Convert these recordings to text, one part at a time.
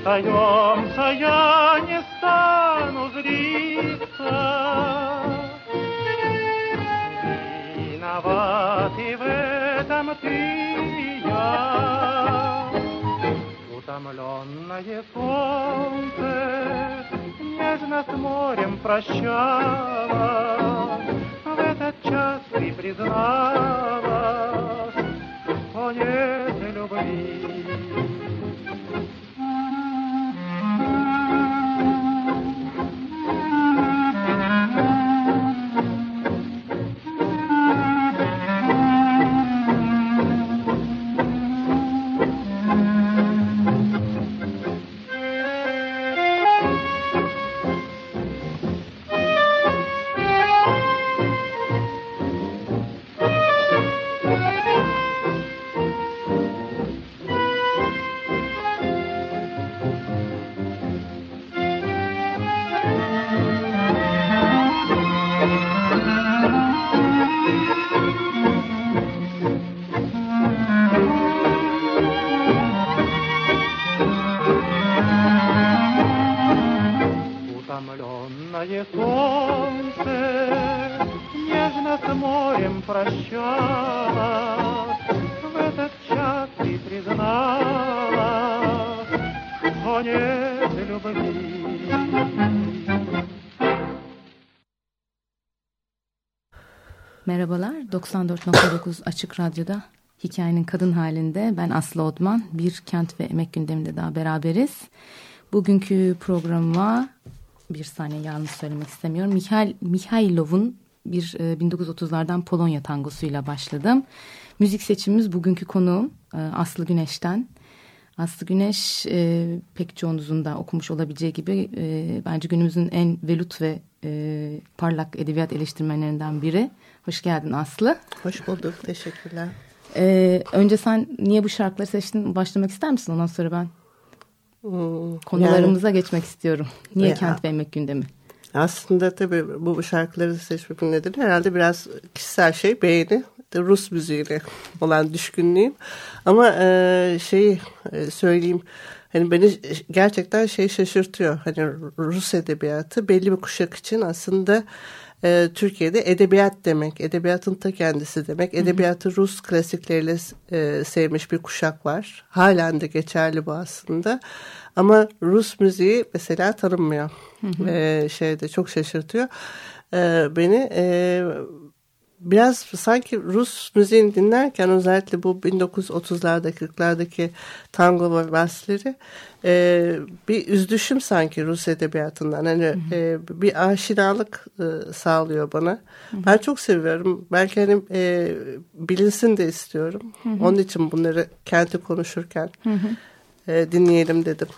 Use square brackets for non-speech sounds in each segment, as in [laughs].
Остаемся, я не стану зриться. Виноват и в этом ты и я. Утомленное солнце нежно с морем прощала. В этот час ты призналась, что нет любви. 94.9 Açık Radyo'da hikayenin kadın halinde ben Aslı Odman. Bir kent ve emek gündeminde daha beraberiz. Bugünkü programıma bir saniye yanlış söylemek istemiyorum. Mihail, Mihailov'un bir 1930'lardan e, Polonya tangosuyla başladım. Müzik seçimimiz bugünkü konuğum e, Aslı Güneş'ten. Aslı Güneş e, pek çoğunuzun da okumuş olabileceği gibi e, bence günümüzün en velut ve e, parlak edebiyat eleştirmenlerinden biri. Hoş geldin Aslı. Hoş bulduk. Teşekkürler. Ee, önce sen niye bu şarkıları seçtin? Başlamak ister misin? Ondan sonra ben hmm, konularımıza yani, geçmek istiyorum. Niye ya, kent ve emek gündemi? Aslında tabii bu şarkıları seçmemin nedeni herhalde biraz kişisel şey beğeni. Rus müziğine olan düşkünlüğüm. Ama e, şeyi e, söyleyeyim. Hani beni gerçekten şey şaşırtıyor. Hani Rus edebiyatı belli bir kuşak için aslında e, Türkiye'de edebiyat demek, edebiyatın ta kendisi demek. Edebiyatı Rus klasikleriyle e, sevmiş bir kuşak var. Halen de geçerli bu aslında. Ama Rus müziği mesela tanınmıyor. E, şeyde çok şaşırtıyor e, beni. E, biraz sanki Rus müziğini dinlerken özellikle bu 1930'larda 40'lardaki tango ve valsleri e, bir üzdüşüm sanki Rus edebiyatından. Hani hı hı. E, bir aşinalık e, sağlıyor bana. Hı hı. Ben çok seviyorum. Belki hani e, bilinsin de istiyorum. Hı hı. Onun için bunları kendi konuşurken hı hı. e, dinleyelim dedim.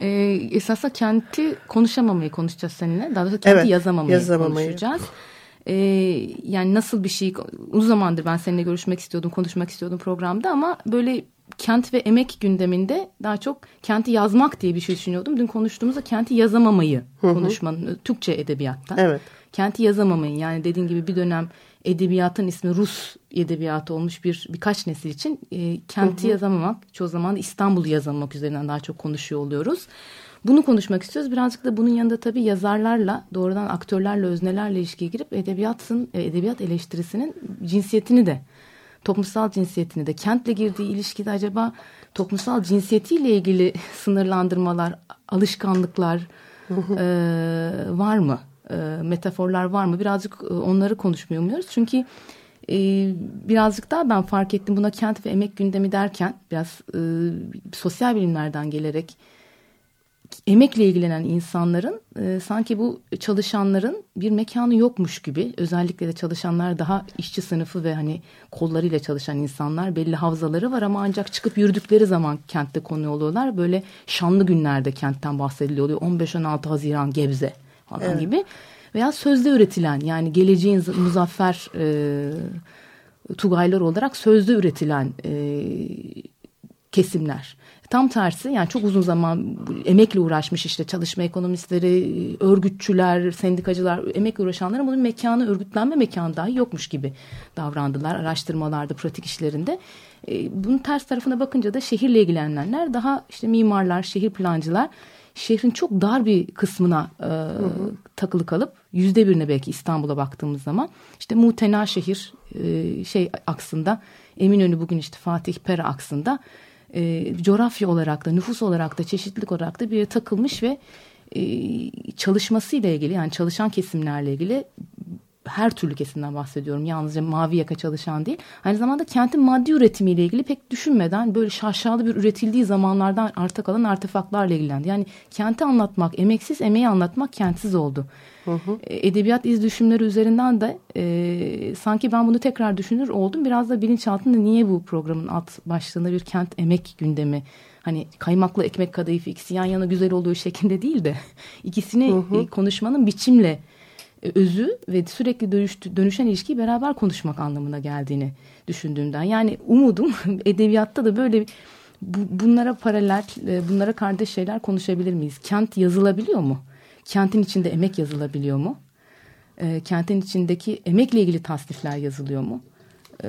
E, esasında kenti konuşamamayı konuşacağız seninle. Daha doğrusu kenti Evet, yazamamayı, yazamamayı. konuşacağız. E, yani nasıl bir şey uzun zamandır ben seninle görüşmek istiyordum, konuşmak istiyordum programda ama böyle kent ve emek gündeminde daha çok kenti yazmak diye bir şey düşünüyordum. Dün konuştuğumuzda kenti yazamamayı konuşmanın Türkçe edebiyattan. Evet. Kenti yazamamayı yani dediğin gibi bir dönem edebiyatın ismi Rus edebiyatı olmuş bir birkaç nesil için e, kenti yazamamak çoğu zaman İstanbul'u yazamamak üzerinden daha çok konuşuyor oluyoruz. Bunu konuşmak istiyoruz. Birazcık da bunun yanında tabii yazarlarla doğrudan aktörlerle öznelerle ilişkiye girip edebiyatın e, edebiyat eleştirisinin cinsiyetini de toplumsal cinsiyetini de kentle girdiği ilişkide acaba toplumsal cinsiyetiyle ilgili [laughs] sınırlandırmalar, alışkanlıklar e, var mı? E, metaforlar var mı? Birazcık e, onları konuşmuyor muyuz? Çünkü e, birazcık daha ben fark ettim buna kent ve emek gündemi derken biraz e, sosyal bilimlerden gelerek emekle ilgilenen insanların e, sanki bu çalışanların bir mekanı yokmuş gibi özellikle de çalışanlar daha işçi sınıfı ve hani kollarıyla çalışan insanlar belli havzaları var ama ancak çıkıp yürüdükleri zaman kentte konu oluyorlar. Böyle şanlı günlerde kentten bahsediliyor oluyor 15-16 Haziran Gebze falan Evet. gibi veya sözde üretilen yani geleceğin muzaffer e, tugaylar olarak sözde üretilen e, kesimler. Tam tersi yani çok uzun zaman emekle uğraşmış işte çalışma ekonomistleri, örgütçüler, sendikacılar, emekle uğraşanların bunun mekanı, örgütlenme mekanı dahi yokmuş gibi davrandılar araştırmalarda, pratik işlerinde. E, bunun ters tarafına bakınca da şehirle ilgilenenler daha işte mimarlar, şehir plancılar şehrin çok dar bir kısmına e, takılı kalıp yüzde birine belki İstanbul'a baktığımız zaman işte mutena şehir e, şey aksında Eminönü bugün işte Fatih Pera aksında e, coğrafya olarak da nüfus olarak da çeşitlilik olarak da bir takılmış ve e, çalışmasıyla ilgili yani çalışan kesimlerle ilgili her türlü kesimden bahsediyorum. Yalnızca mavi yaka çalışan değil. Aynı zamanda kentin maddi üretimiyle ilgili pek düşünmeden böyle şaşalı bir üretildiği zamanlardan arta kalan artefaklarla ilgilendi. Yani kenti anlatmak, emeksiz emeği anlatmak kentsiz oldu. E, Edebiyat iz düşümleri üzerinden de e, sanki ben bunu tekrar düşünür oldum. Biraz da bilinçaltında niye bu programın alt başlığında bir kent emek gündemi hani kaymaklı ekmek kadayıfı ikisi yan yana güzel oluyor şeklinde değil de [laughs] ikisini e, konuşmanın biçimle özü ve sürekli dönüştü, dönüşen ilişkiyi beraber konuşmak anlamına geldiğini düşündüğümden. Yani umudum [laughs] edebiyatta da böyle bu, bunlara paralel, e, bunlara kardeş şeyler konuşabilir miyiz? Kent yazılabiliyor mu? Kentin içinde emek yazılabiliyor mu? E, kentin içindeki emekle ilgili tasnifler yazılıyor mu? E,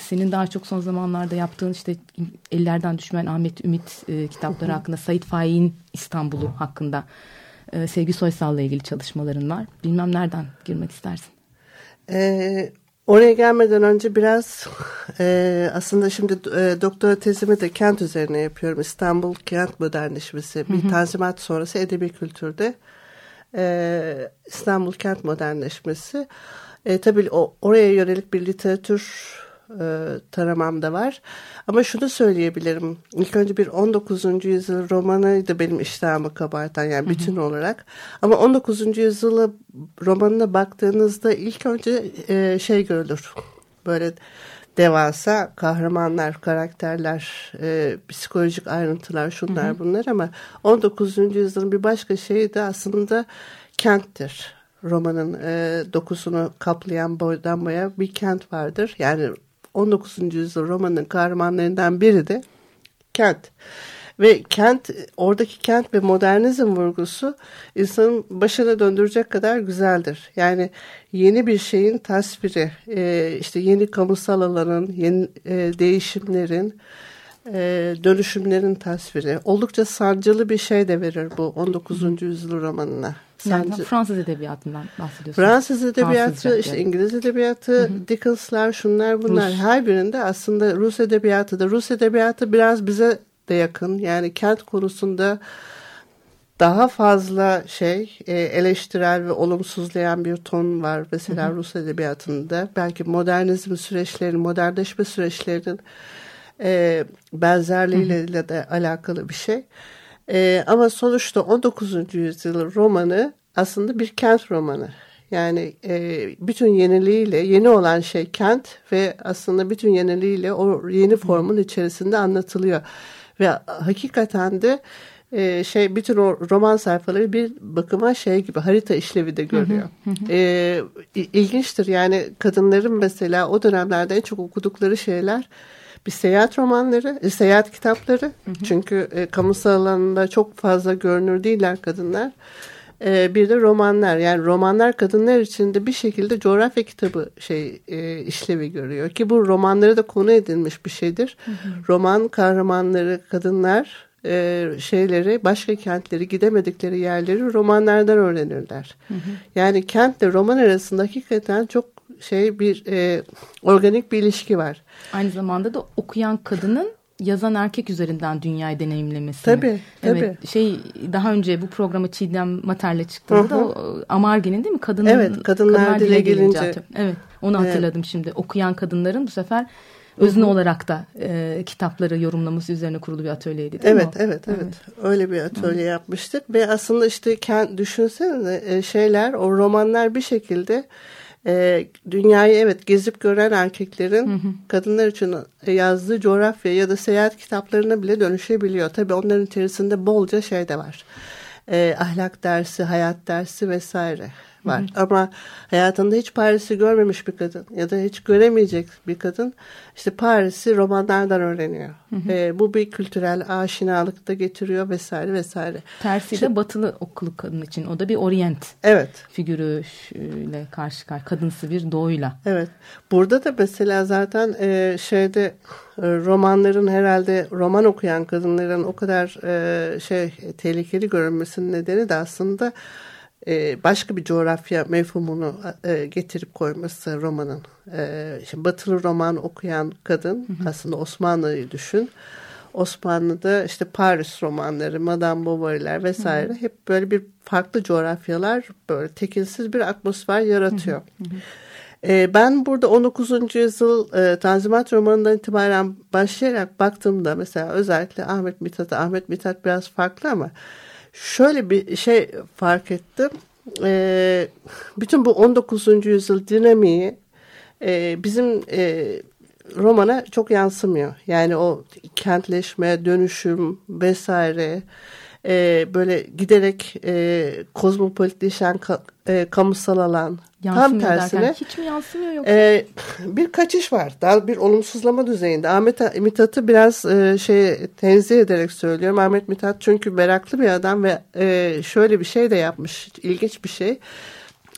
senin daha çok son zamanlarda yaptığın işte ellerden düşmeyen Ahmet Ümit e, kitapları hakkında, Sait Faik'in İstanbul'u hakkında e, Sevgi Soysal'la ilgili çalışmaların var. Bilmem nereden girmek istersin. Ee, oraya gelmeden önce biraz e, aslında şimdi e, doktora tezimi de kent üzerine yapıyorum. İstanbul kent modernleşmesi bir tanzimat sonrası edebi kültürde e, İstanbul kent modernleşmesi. E, tabii o, oraya yönelik bir literatür e, taramam da var. Ama şunu söyleyebilirim. İlk önce bir 19. yüzyıl romanıydı benim iştahımı kabartan yani bütün olarak. Ama 19. yüzyılı romanına baktığınızda ilk önce e, şey görülür. Böyle devasa kahramanlar, karakterler, e, psikolojik ayrıntılar, şunlar bunlar ama 19. yüzyılın bir başka şeyi de aslında kenttir. Romanın e, dokusunu kaplayan boydan boya bir kent vardır. Yani 19. yüzyıl romanın kahramanlarından biri de kent. Ve kent, oradaki kent ve modernizm vurgusu insanın başına döndürecek kadar güzeldir. Yani yeni bir şeyin tasviri, e, işte yeni kamusal alanın, yeni e, değişimlerin, e, dönüşümlerin tasviri. Oldukça sancılı bir şey de verir bu 19. yüzyıl romanına. Yani Sancı- Fransız edebiyatından bahsediyorsun. Fransız edebiyatı, Fransızca, işte evet. İngiliz edebiyatı, Dickens'lar, şunlar bunlar. Rus. Her birinde aslında Rus edebiyatı da. Rus edebiyatı biraz bize de yakın. Yani kent konusunda daha fazla şey e, eleştirel ve olumsuzlayan bir ton var. Mesela Rus edebiyatında. Belki modernizm süreçlerinin, modernleşme süreçlerinin e, benzerliğiyle de alakalı bir şey. E, ama sonuçta 19. yüzyıl romanı aslında bir kent romanı. Yani e, bütün yeniliğiyle, yeni olan şey kent ve aslında bütün yeniliğiyle o yeni formun içerisinde anlatılıyor. Ve hakikaten de e, şey bütün o roman sayfaları bir bakıma şey gibi harita işlevi de görüyor. E, il- ilginçtir yani kadınların mesela o dönemlerde en çok okudukları şeyler bir seyahat romanları, e, seyahat kitapları. Çünkü e, kamusal alanında çok fazla görünür değiller kadınlar. E, bir de romanlar. Yani romanlar kadınlar için de bir şekilde coğrafya kitabı şey e, işlevi görüyor ki bu romanlara da konu edilmiş bir şeydir. Roman kahramanları kadınlar e, şeyleri başka kentleri gidemedikleri yerleri romanlardan öğrenirler. Yani kentle roman arasında hakikaten çok şey bir e, organik bir ilişki var. Aynı zamanda da okuyan kadının yazan erkek üzerinden dünyayı deneyimlemesi. Tabii, tabii. Evet, şey daha önce bu programa Çiğdem Mater'le çıktığında Hı hı. o, Amarge'nin değil mi? Kadının, Evet, kadınlar dile gelince. hatır- Evet, onu hatırladım şimdi. Okuyan kadınların bu sefer özne olarak da e, kitapları yorumlaması üzerine kurulu bir atölyeydi değil mi Evet, o? evet, evet, Öyle bir atölye yapmıştık ve aslında işte düşünsene e, şeyler, o romanlar bir şekilde e, dünyayı evet gezip gören erkeklerin kadınlar için yazdığı coğrafya ya da seyahat kitaplarına bile dönüşebiliyor. Tabii onların içerisinde bolca şey de var. E, ahlak dersi, hayat dersi vesaire var. Ama hayatında hiç Paris'i görmemiş bir kadın ya da hiç göremeyecek bir kadın işte Paris'i romanlardan öğreniyor. E, bu bir kültürel aşinalık da getiriyor vesaire vesaire. Tersi de batılı okulu kadın için. O da bir orient Evet. figürüyle karşı karşı kadınsı bir doğuyla. Evet. Burada da mesela zaten e, şeyde e, romanların herhalde roman okuyan kadınların o kadar e, şey tehlikeli görünmesinin nedeni de aslında e, başka bir coğrafya mefhumunu e, getirip koyması romanın. E, şimdi batılı roman okuyan kadın aslında Osmanlı'yı düşün. Osmanlı'da işte Paris romanları, Madame Bovary'ler vesaire hep böyle bir farklı coğrafyalar böyle tekilsiz bir atmosfer yaratıyor. Ee, ben burada 19. yüzyıl e, Tanzimat romanından itibaren başlayarak baktığımda mesela özellikle Ahmet Mithat'a, Ahmet Mithat biraz farklı ama şöyle bir şey fark ettim. Ee, bütün bu 19. yüzyıl dinamiği e, bizim e, romana çok yansımıyor. Yani o kentleşme, dönüşüm vesaire e, böyle giderek e, kozmopolitleşen ka, e, kamusal alan tam Yansımıyor tersine derken hiç mi yansımıyor yoksa? e, bir kaçış var. Daha bir olumsuzlama düzeyinde. Ahmet Mithat'ı biraz e, şey tenzih ederek söylüyorum. Ahmet Mithat çünkü meraklı bir adam ve e, şöyle bir şey de yapmış. İlginç bir şey.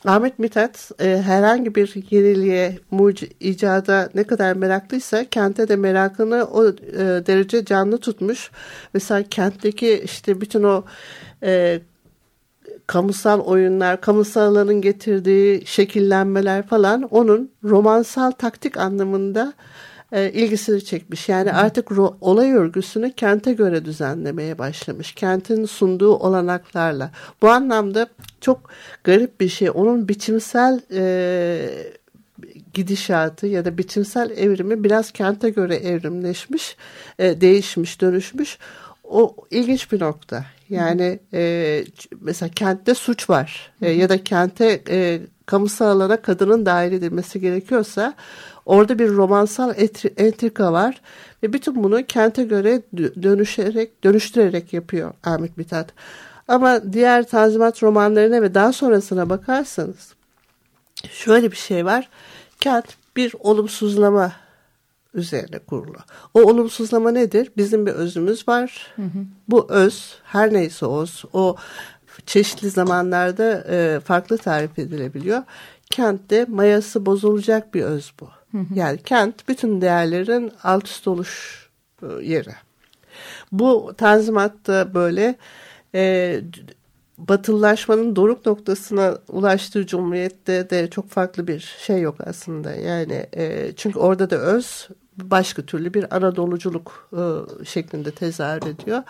Ahmet Mithat e, herhangi bir yeniliğe, muci, icada ne kadar meraklıysa kente de merakını o e, derece canlı tutmuş. Mesela kentteki işte bütün o e, kamusal oyunlar, kamusalların getirdiği şekillenmeler falan onun romansal taktik anlamında e, ilgisini çekmiş. Yani artık ro- olay örgüsünü kente göre düzenlemeye başlamış. Kentin sunduğu olanaklarla. Bu anlamda çok garip bir şey. Onun biçimsel e, gidişatı ya da biçimsel evrimi biraz kente göre evrimleşmiş, e, değişmiş, dönüşmüş. O ilginç bir nokta. Yani e, mesela kentte suç var e, ya da kente e, kamusal alana kadının dahil edilmesi gerekiyorsa orada bir romansal entrika var ve bütün bunu kente göre dönüşerek dönüştürerek yapıyor Ahmet Mithat. Ama diğer Tanzimat romanlarına ve daha sonrasına bakarsanız şöyle bir şey var. Kent bir olumsuzlama üzerine kurulu. O olumsuzlama nedir? Bizim bir özümüz var. Hı hı. Bu öz her neyse öz o çeşitli zamanlarda e, farklı tarif edilebiliyor. Kentte mayası bozulacak bir öz bu. Yani kent bütün değerlerin alt üst oluş e, yeri. Bu tanzimatta böyle e, batılılaşmanın doruk noktasına ulaştığı cumhuriyette de çok farklı bir şey yok aslında. Yani e, çünkü orada da öz başka türlü bir Anadoluculuk e, şeklinde tezahür ediyor.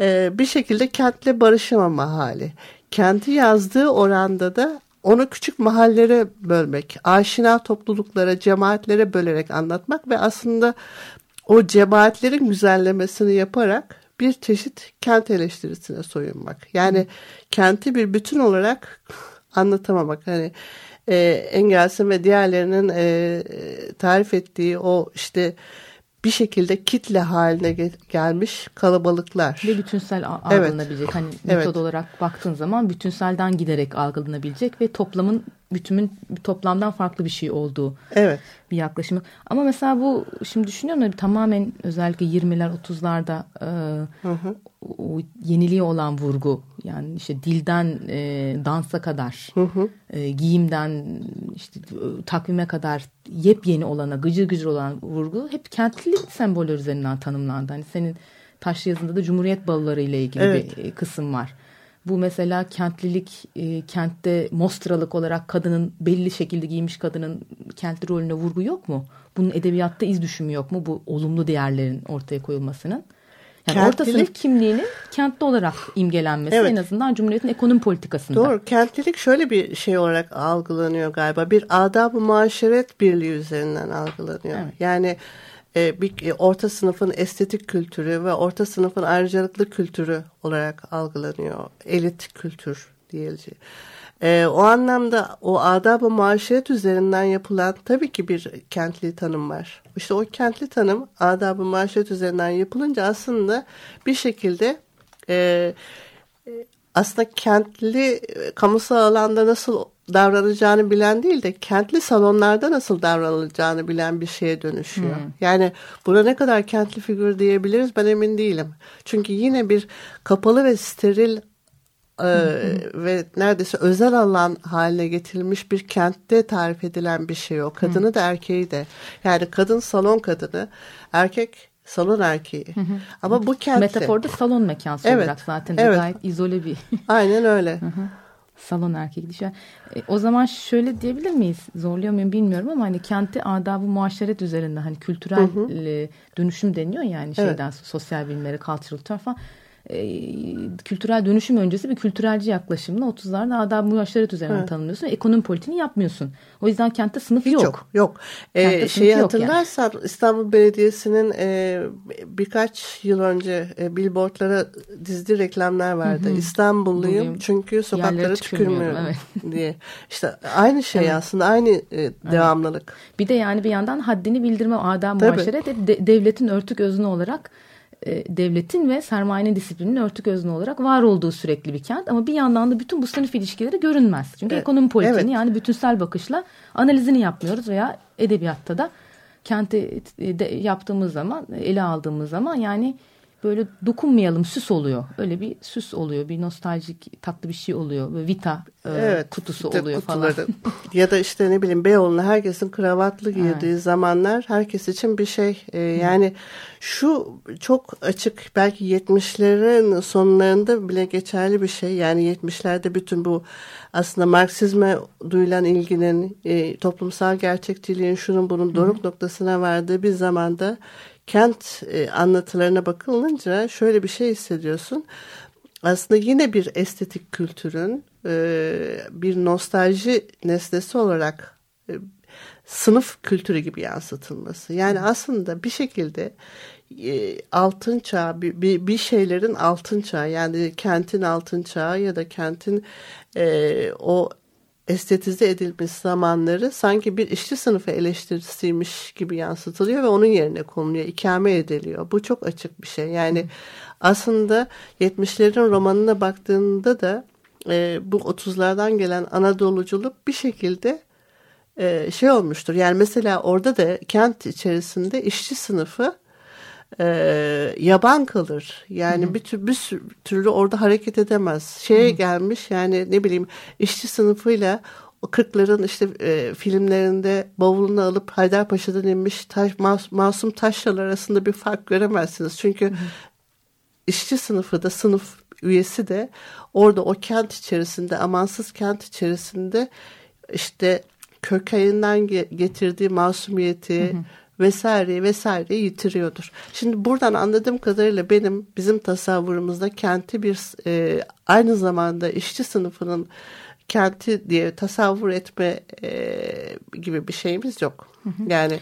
E, bir şekilde kentle barışamama hali. Kenti yazdığı oranda da onu küçük mahallere bölmek, aşina topluluklara, cemaatlere bölerek anlatmak ve aslında o cemaatlerin güzellemesini yaparak bir çeşit kent eleştirisine soyunmak. Yani kenti bir bütün olarak anlatamamak. Hani e, Engels'in ve diğerlerinin e, tarif ettiği o işte bir şekilde kitle haline ge- gelmiş kalabalıklar. Ve bütünsel a- Evet. algılanabilecek. Hani Evet. metod olarak baktığın zaman bütünselden giderek algılanabilecek ve toplamın bütümün toplamdan farklı bir şey olduğu Evet. bir yaklaşımı. Ama mesela bu şimdi düşünüyorum da tamamen özellikle 20'ler 30'larda e, o yeniliğe olan vurgu yani işte dilden e, dansa kadar e, giyimden işte e, takvime kadar yepyeni olana gıcır gıcır olan vurgu hep kentli semboller üzerinden tanımlandı. Hani senin taş yazında da Cumhuriyet balıları ile ilgili Evet. bir e, kısım var. Bu mesela kentlilik, e, kentte mostralık olarak kadının belli şekilde giymiş kadının kentli rolüne vurgu yok mu? Bunun edebiyatta iz düşümü yok mu? Bu olumlu değerlerin ortaya koyulmasının. Yani orta Kentlilik- sınıf kimliğinin kentli olarak imgelenmesi Evet. en azından Cumhuriyet'in ekonomi politikasında. Doğru. Kentlilik şöyle bir şey olarak algılanıyor galiba. Bir adab-ı birliği üzerinden algılanıyor. Evet. Yani e, bir e, orta sınıfın estetik kültürü ve orta sınıfın ayrıcalıklı kültürü olarak algılanıyor. Elit kültür diyeceğiz. E, o anlamda o adab-ı muaşeret üzerinden yapılan tabii ki bir kentli tanım var. İşte o kentli tanım adab-ı muaşeret üzerinden yapılınca aslında bir şekilde e, aslında kentli e, kamusal alanda nasıl davranacağını bilen değil de kentli salonlarda nasıl davranılacağını bilen bir şeye dönüşüyor. Yani buna ne kadar kentli figür diyebiliriz ben emin değilim. Çünkü yine bir kapalı ve steril e, ve neredeyse özel alan haline getirilmiş bir kentte tarif edilen bir şey o. Kadını da erkeği de. Yani kadın salon kadını, erkek salon erkeği. Ama bu kentte. Metaforda salon mekansı Evet, olarak zaten evet. gayet izole bir Aynen öyle. Salon erkek dişi. E, o zaman şöyle diyebilir miyiz? Zorluyor muyum bilmiyorum ama hani kenti adabı muaşeret üzerinden hani kültürel e, dönüşüm deniyor yani şeyden sosyal bilimlere cultural falan. E, kültürel dönüşüm öncesi bir kültürelci yaklaşımla 30'larda adab-ı muaşeret üzerinden tanımlıyorsun. Ekonomi politiğini yapmıyorsun. O yüzden kentte sınıf Hiç yok. yok. Yok. Ee, şeyi yok hatırlarsan İstanbul Belediyesi'nin e, birkaç yıl önce e, billboardlara dizdiği reklamlar vardı. İstanbulluyum Bulayım. çünkü sokaklara tükürmüyorum tükürmüyorum, [laughs] diye. İşte aynı şey aslında aynı e, devamlılık. Bir de yani bir yandan haddini bildirme adab Tabii. muaşeret de- de- devletin örtük özne olarak e, devletin ve sermayenin disiplinin örtük özne olarak var olduğu sürekli bir kent ama bir yandan da bütün bu sınıf ilişkileri görünmez. Çünkü Evet. ekonomi politiğini Evet. yani bütünsel bakışla analizini yapmıyoruz veya edebiyatta da kenti e, de yaptığımız zaman ele aldığımız zaman yani böyle dokunmayalım süs oluyor. Öyle bir süs oluyor. Bir nostaljik tatlı bir şey oluyor. Böyle Vita e, Evet, kutusu işte oluyor falan. kutuları. ya da işte ne bileyim Beyoğlu'na herkesin kravatlı giydiği zamanlar herkes için bir şey. Ee, yani şu çok açık belki 70'lerin sonlarında bile geçerli bir şey. Yani 70'lerde bütün bu aslında Marksizme duyulan ilginin e, toplumsal gerçekçiliğin şunun bunun doruk noktasına vardığı bir zamanda kent e, anlatılarına bakılınca şöyle bir şey hissediyorsun aslında yine bir estetik kültürün e, bir nostalji nesnesi olarak e, sınıf kültürü gibi yansıtılması. Yani aslında bir şekilde e, altın çağ bir, bir, bir şeylerin altın çağı yani kentin altın çağı ya da kentin e, o estetize edilmiş zamanları sanki bir işçi sınıfı eleştirisiymiş gibi yansıtılıyor ve onun yerine konuluyor, ikame ediliyor. Bu çok açık bir şey. Yani aslında 70'lerin romanına baktığında da e, bu 30'lardan gelen Anadoluculuk bir şekilde e, şey olmuştur. Yani mesela orada da kent içerisinde işçi sınıfı e, yaban kalır. Yani bir, tür, bir sürü- türlü orada hareket edemez. Şeye gelmiş yani ne bileyim işçi sınıfıyla o 40'ların işte e, filmlerinde bavulunu alıp Haydarpaşa'dan inmiş taş, mas, masum taşralar arasında bir fark göremezsiniz. Çünkü işçi sınıfı da sınıf üyesi de orada o kent içerisinde amansız kent içerisinde işte kökeninden ge- getirdiği masumiyeti vesaire vesaire yitiriyordur. Şimdi buradan anladığım kadarıyla benim bizim tasavvurumuzda kenti bir e, aynı zamanda işçi sınıfının kenti diye tasavvur etme e, gibi bir şeyimiz yok. Yani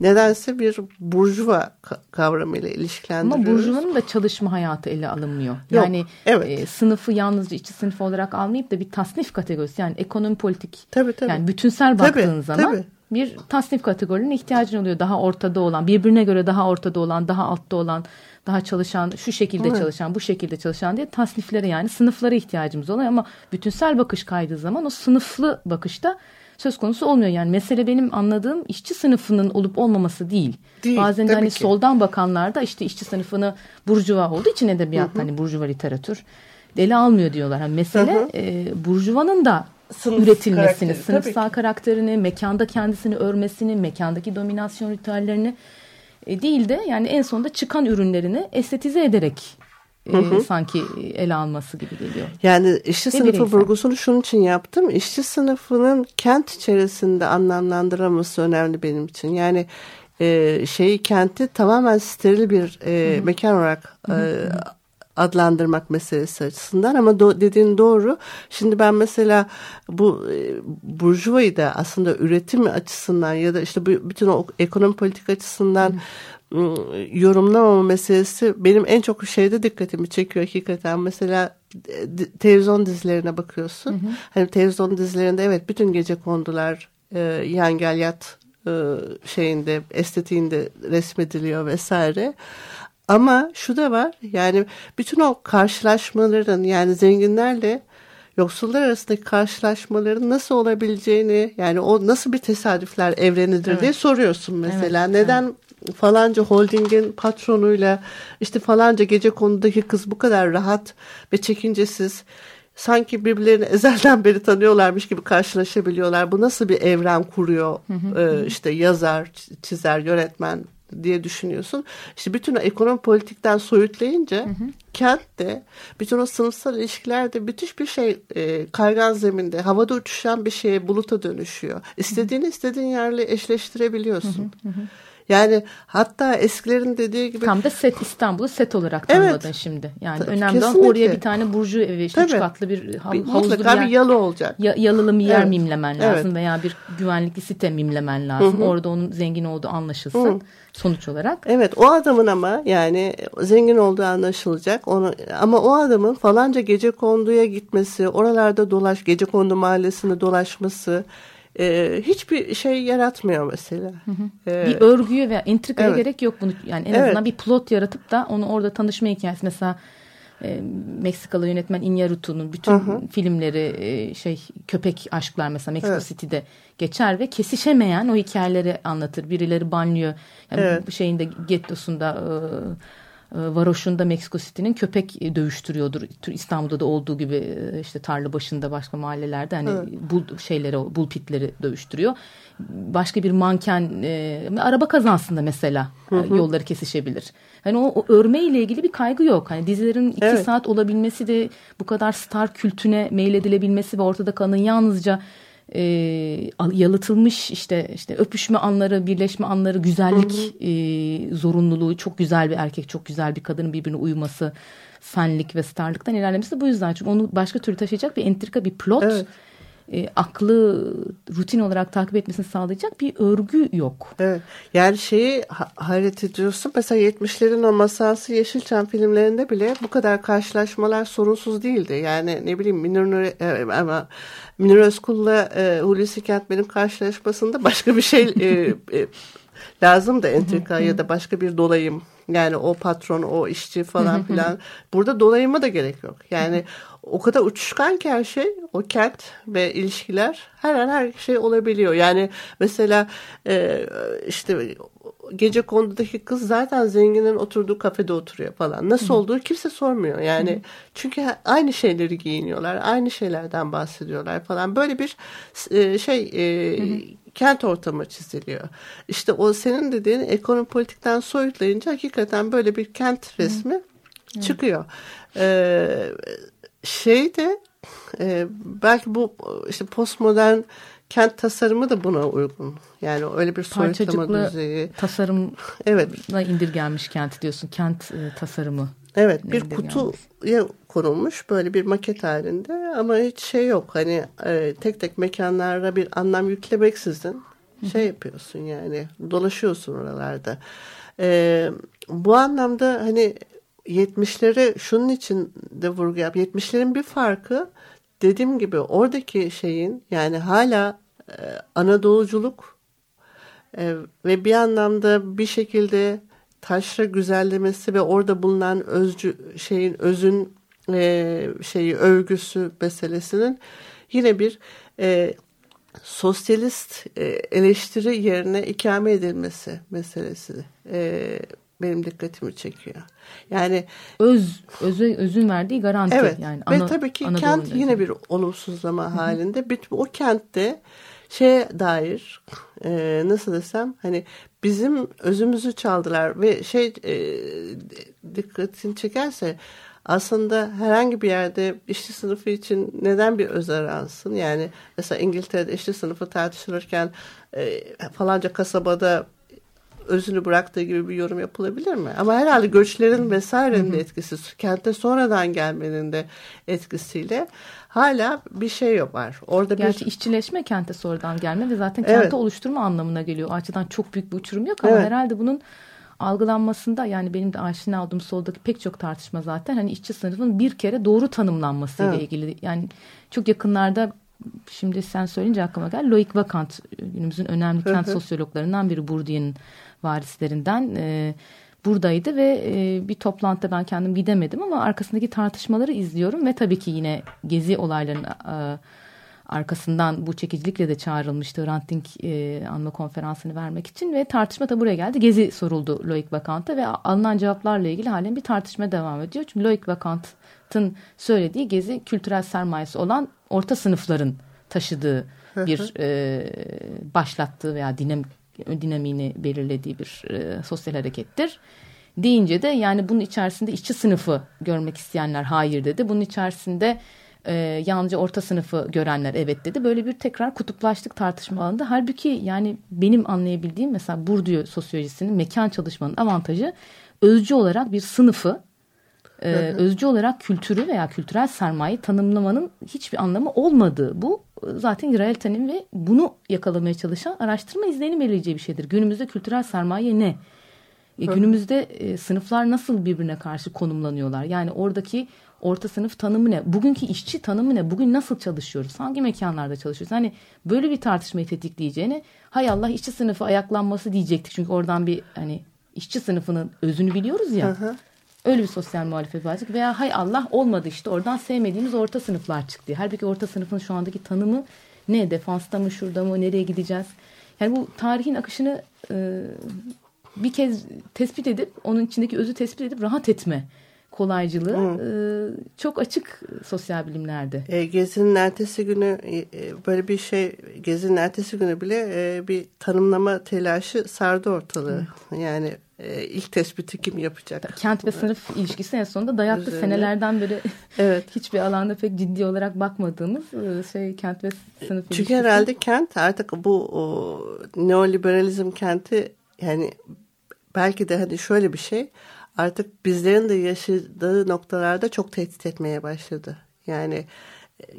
nedense bir burjuva ka- kavramıyla Ama ilişkilendiriyoruz. burjuvanın da çalışma hayatı ele alınmıyor. Yok, Yani evet. e, sınıfı yalnızca işçi sınıfı olarak almayıp da bir tasnif kategorisi yani ekonomi politik Tabii, tabii. yani bütünsel Tabii, baktığın zaman tabii. Bir tasnif kategorinin ihtiyacın oluyor. Daha ortada olan, birbirine göre daha ortada olan, daha altta olan, daha çalışan, şu şekilde Evet. çalışan, bu şekilde çalışan diye tasniflere yani sınıflara ihtiyacımız oluyor. Ama bütünsel bakış kaydığı zaman o sınıflı bakışta söz konusu olmuyor. Yani mesele benim anladığım işçi sınıfının olup olmaması değil. Değil, Bazen de hani ki. soldan bakanlar da işte işçi sınıfını burjuva olduğu için edebiyatta hani burjuva literatür ele almıyor diyorlar. Hani mesele e, burjuvanın da Sınıf üretilmesini, karakteri, sınıfsal karakterini, mekanda kendisini örmesini, mekandaki dominasyon ritüellerini e, değil de yani en sonunda çıkan ürünlerini estetize ederek e, sanki ele alması gibi geliyor. Yani işçi sınıfı bireysel. vurgusunu şunun için yaptım. İşçi sınıfının kent içerisinde anlamlandırılması önemli benim için. Yani e, şeyi kenti tamamen steril bir e, mekan olarak e, adlandırmak meselesi açısından ama do- dediğin doğru. Şimdi ben mesela bu e, burjuvayı da aslında üretim açısından ya da işte bu, bütün o ekonomi politik açısından ım, yorumlamama meselesi benim en çok şeyde dikkatimi çekiyor hakikaten. Mesela televizyon dizilerine bakıyorsun. Hani televizyon dizilerinde evet bütün gece kondular e, yan gel yat e, şeyinde estetiğinde resmediliyor vesaire. Ama şu da var yani bütün o karşılaşmaların yani zenginlerle yoksullar arasındaki karşılaşmaların nasıl olabileceğini yani o nasıl bir tesadüfler evrenidir diye soruyorsun mesela. Neden falanca holdingin patronuyla işte falanca gece konudaki kız bu kadar rahat ve çekincesiz sanki birbirlerini [laughs] ezelden beri tanıyorlarmış gibi karşılaşabiliyorlar. Bu nasıl bir evren kuruyor Ee, işte yazar, çizer, yönetmen diye düşünüyorsun. İşte bütün o ekonomi politikten soyutlayınca kentte bütün o sınıfsal ilişkiler de müthiş bir şey e, kaygan zeminde havada uçuşan bir şeye buluta dönüşüyor. İstediğini istediğin yerle eşleştirebiliyorsun. Yani hatta eskilerin dediği gibi Tam da set İstanbul'u set olarak Evet. tanımladın şimdi. Yani Ta- önemli olan kesinlikle. oraya bir tane burcu evi, işte üç Tabii. katlı bir ha- bir, havuzlu bir mutlaka yer. bir yalı olacak. Ya, yalılı bir yer Evet. mimlemen lazım veya bir güvenlikli site mimlemen lazım. Orada onun zengin olduğu anlaşılsın sonuç olarak. Evet o adamın ama yani zengin olduğu anlaşılacak. Onu, ama o adamın falanca gece konduya gitmesi, oralarda dolaş, gece kondu mahallesinde dolaşması e, hiçbir şey yaratmıyor mesela. E, bir örgüye veya entrikaya evet. gerek yok bunu. Yani en Evet. azından bir plot yaratıp da onu orada tanışma hikayesi. Mesela e, Meksikalı yönetmen Iñárritu'nun bütün filmleri e, şey köpek aşklar mesela Mexico Evet. City'de geçer ve kesişemeyen o hikayeleri anlatır. Birileri banlıyor. Yani Evet. şeyinde gettosunda e, varoşunda Mexico City'nin köpek e, dövüştürüyordur. Tür- İstanbul'da da olduğu gibi e, işte tarla başında başka mahallelerde hani bul şeyleri bulpitleri dövüştürüyor. Başka bir manken e, araba kazansında mesela e, yolları kesişebilir. Hani o, o örme ile ilgili bir kaygı yok. Hani dizilerin iki Evet. saat olabilmesi de bu kadar star kültüne meyledilebilmesi ve ortada kalan yalnızca e, al- yalıtılmış işte işte öpüşme anları, birleşme anları, güzellik e, zorunluluğu, çok güzel bir erkek, çok güzel bir kadının birbirine uyuması, senlik ve starlıktan ilerlemesi bu yüzden. Çünkü onu başka türlü taşıyacak bir entrika, bir plot, Evet. E, aklı rutin olarak takip etmesini sağlayacak bir örgü yok. Evet. Yani şeyi ha- hayret ediyorsun. Mesela 70'lerin o Masalsı Yeşilçam filmlerinde bile bu kadar karşılaşmalar sorunsuz değildi. Yani ne bileyim Münir, e, ama Münir Özkul'la e, Hulusi Kentmen'in karşılaşmasında [laughs] başka bir şey e, e, lazım da entrika ya da başka bir dolayım. Yani o patron, o işçi falan filan. Burada dolayıma da gerek yok. Yani o kadar uçuşkan ki her şey, o kent ve ilişkiler her an her şey olabiliyor. Yani mesela e, işte gece kondudaki kız zaten zenginin oturduğu kafede oturuyor falan. Nasıl olduğu kimse sormuyor. Yani çünkü aynı şeyleri giyiniyorlar, aynı şeylerden bahsediyorlar falan. Böyle bir e, şey e, kent ortamı çiziliyor. İşte o senin dediğin ekonomi politikten soyutlayınca hakikaten böyle bir kent resmi çıkıyor. Ee, şey de e, belki bu işte postmodern kent tasarımı da buna uygun. Yani öyle bir soyutlama düzeyi. tasarımla Evet, indirgenmiş kent diyorsun. Kent e, tasarımı. Evet bir kutuya konulmuş böyle bir maket halinde ama hiç şey yok. Hani e, tek tek mekanlara bir anlam yüklemeksizin şey yapıyorsun yani dolaşıyorsun oralarda. E, bu anlamda hani 70'lere şunun için de vurgu yap. 70'lerin bir farkı dediğim gibi oradaki şeyin yani hala e, Anadoluculuk E, ve bir anlamda bir şekilde taşra güzellemesi ve orada bulunan özcü şeyin özün e, şeyi övgüsü meselesinin yine bir e, sosyalist e, eleştiri yerine ikame edilmesi meselesi e, benim dikkatimi çekiyor. Yani öz öze, özün verdiği garanti evet, yani. Ve tabii ki kent yine bir olumsuzlama halinde. Bir, o kentte şeye dair e, nasıl desem hani bizim özümüzü çaldılar ve şey e, dikkatini çekerse aslında herhangi bir yerde işçi sınıfı için neden bir öz aransın? Yani mesela İngiltere'de işçi sınıfı tartışılırken e, falanca kasabada özünü bıraktığı gibi bir yorum yapılabilir mi? Ama herhalde göçlerin vesairenin de etkisi, kente sonradan gelmenin de etkisiyle hala bir şey var. Orada Gerçi bir... işçileşme kente sonradan gelme ve zaten kente evet. oluşturma anlamına geliyor. O açıdan çok büyük bir uçurum yok ama evet. herhalde bunun algılanmasında yani benim de aşina olduğum soldaki pek çok tartışma zaten hani işçi sınıfın bir kere doğru tanımlanması ile ilgili. Yani çok yakınlarda şimdi sen söyleyince aklıma gel Loic Vacant günümüzün önemli kent sosyologlarından biri Bourdieu'nun varislerinden e, buradaydı ve e, bir toplantıda ben kendim gidemedim ama arkasındaki tartışmaları izliyorum ve tabii ki yine gezi olaylarının e, arkasından bu çekicilikle de çağrılmıştı Hrant Dink e, anma konferansını vermek için ve tartışma da buraya geldi. Gezi soruldu Loic Vacant'a ve alınan cevaplarla ilgili halen bir tartışma devam ediyor. Çünkü Loic Vacant'ın söylediği gezi kültürel sermayesi olan orta sınıfların taşıdığı bir e, başlattığı veya dinamik dinamiğini belirlediği bir e, sosyal harekettir. Deyince de yani bunun içerisinde işçi sınıfı görmek isteyenler hayır dedi. Bunun içerisinde e, yalnızca orta sınıfı görenler evet dedi. Böyle bir tekrar kutuplaştık tartışma alanında. Halbuki yani benim anlayabildiğim mesela Bourdieu sosyolojisinin mekan çalışmanın avantajı özcü olarak bir sınıfı e, özcü olarak kültürü veya kültürel sermayeyi tanımlamanın hiçbir anlamı olmadığı bu zaten realitenin ve bunu yakalamaya çalışan araştırma izleyeni belirleyeceği bir şeydir. Günümüzde kültürel sermaye ne? E, günümüzde e, sınıflar nasıl birbirine karşı konumlanıyorlar? Yani oradaki orta sınıf tanımı ne? Bugünkü işçi tanımı ne? Bugün nasıl çalışıyoruz? Hangi mekanlarda çalışıyoruz? Hani böyle bir tartışmayı tetikleyeceğini hay Allah işçi sınıfı ayaklanması diyecektik. Çünkü oradan bir hani işçi sınıfının özünü biliyoruz ya. Hı hı. Öyle bir sosyal muhalefet vardı. Veya hay Allah olmadı işte oradan sevmediğimiz orta sınıflar çıktı. Halbuki orta sınıfın şu andaki tanımı ne? Defansta mı şurada mı nereye gideceğiz? Yani bu tarihin akışını e, bir kez tespit edip onun içindeki özü tespit edip rahat etme kolaycılığı e, çok açık sosyal bilimlerde. E, gezinin ertesi günü e, e, böyle bir şey gezinin ertesi günü bile e, bir tanımlama telaşı sardı ortalığı. Evet. Yani e, ilk tespiti kim yapacak? Kent ve sınıf ilişkisi en sonunda dayaklı Üzerine. senelerden beri [laughs] evet. [laughs] hiçbir alanda pek ciddi olarak bakmadığımız e, şey kent ve sınıf Çünkü ilişkisi. Çünkü herhalde kent artık bu o, neoliberalizm kenti yani belki de hani şöyle bir şey artık bizlerin de yaşadığı noktalarda çok tehdit etmeye başladı. Yani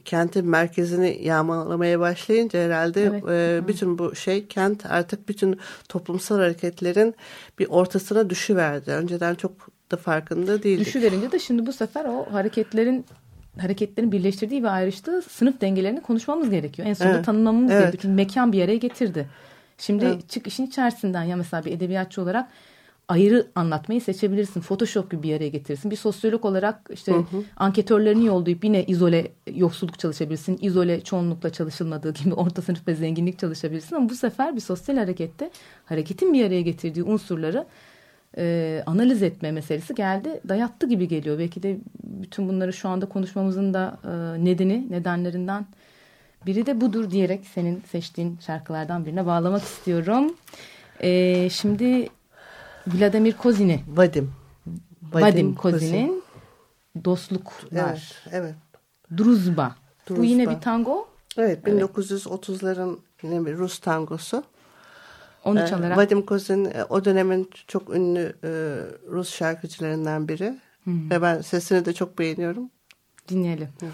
kentin merkezini yağmalamaya başlayınca herhalde evet. e, bütün bu şey kent artık bütün toplumsal hareketlerin bir ortasına düşüverdi. Önceden çok da farkında değildik. Düşüverince de şimdi bu sefer o hareketlerin hareketlerin birleştirdiği ve ayrıştığı sınıf dengelerini konuşmamız gerekiyor. En sonunda evet. tanımlamamız evet. gerekiyor. Çünkü mekan bir yere getirdi. Şimdi evet. çık işin içerisinden ya mesela bir edebiyatçı olarak ayrı anlatmayı seçebilirsin. Photoshop gibi bir araya getirirsin. Bir sosyolog olarak işte hı hı. anketörlerini yollayıp yine izole yoksulluk çalışabilirsin. İzole çoğunlukla çalışılmadığı gibi [laughs] orta sınıf ve zenginlik çalışabilirsin. Ama bu sefer bir sosyal harekette hareketin bir araya getirdiği unsurları e, analiz etme meselesi geldi. Dayattı gibi geliyor. Belki de bütün bunları şu anda konuşmamızın da e, nedeni, nedenlerinden biri de budur diyerek senin seçtiğin şarkılardan birine bağlamak istiyorum. E, şimdi Vladimir Kozin'i. Vadim. Vadim, Vadim Kozin'in Dostluklar. Evet, evet. Druzba. Druzba. Bu yine bir tango. Evet, 1930'ların yine bir Rus tangosu. Onu ee, çalarak. Vadim Kozin e, o dönemin çok ünlü e, Rus şarkıcılarından biri. Hmm. Ve ben sesini de çok beğeniyorum. Dinleyelim. Hı.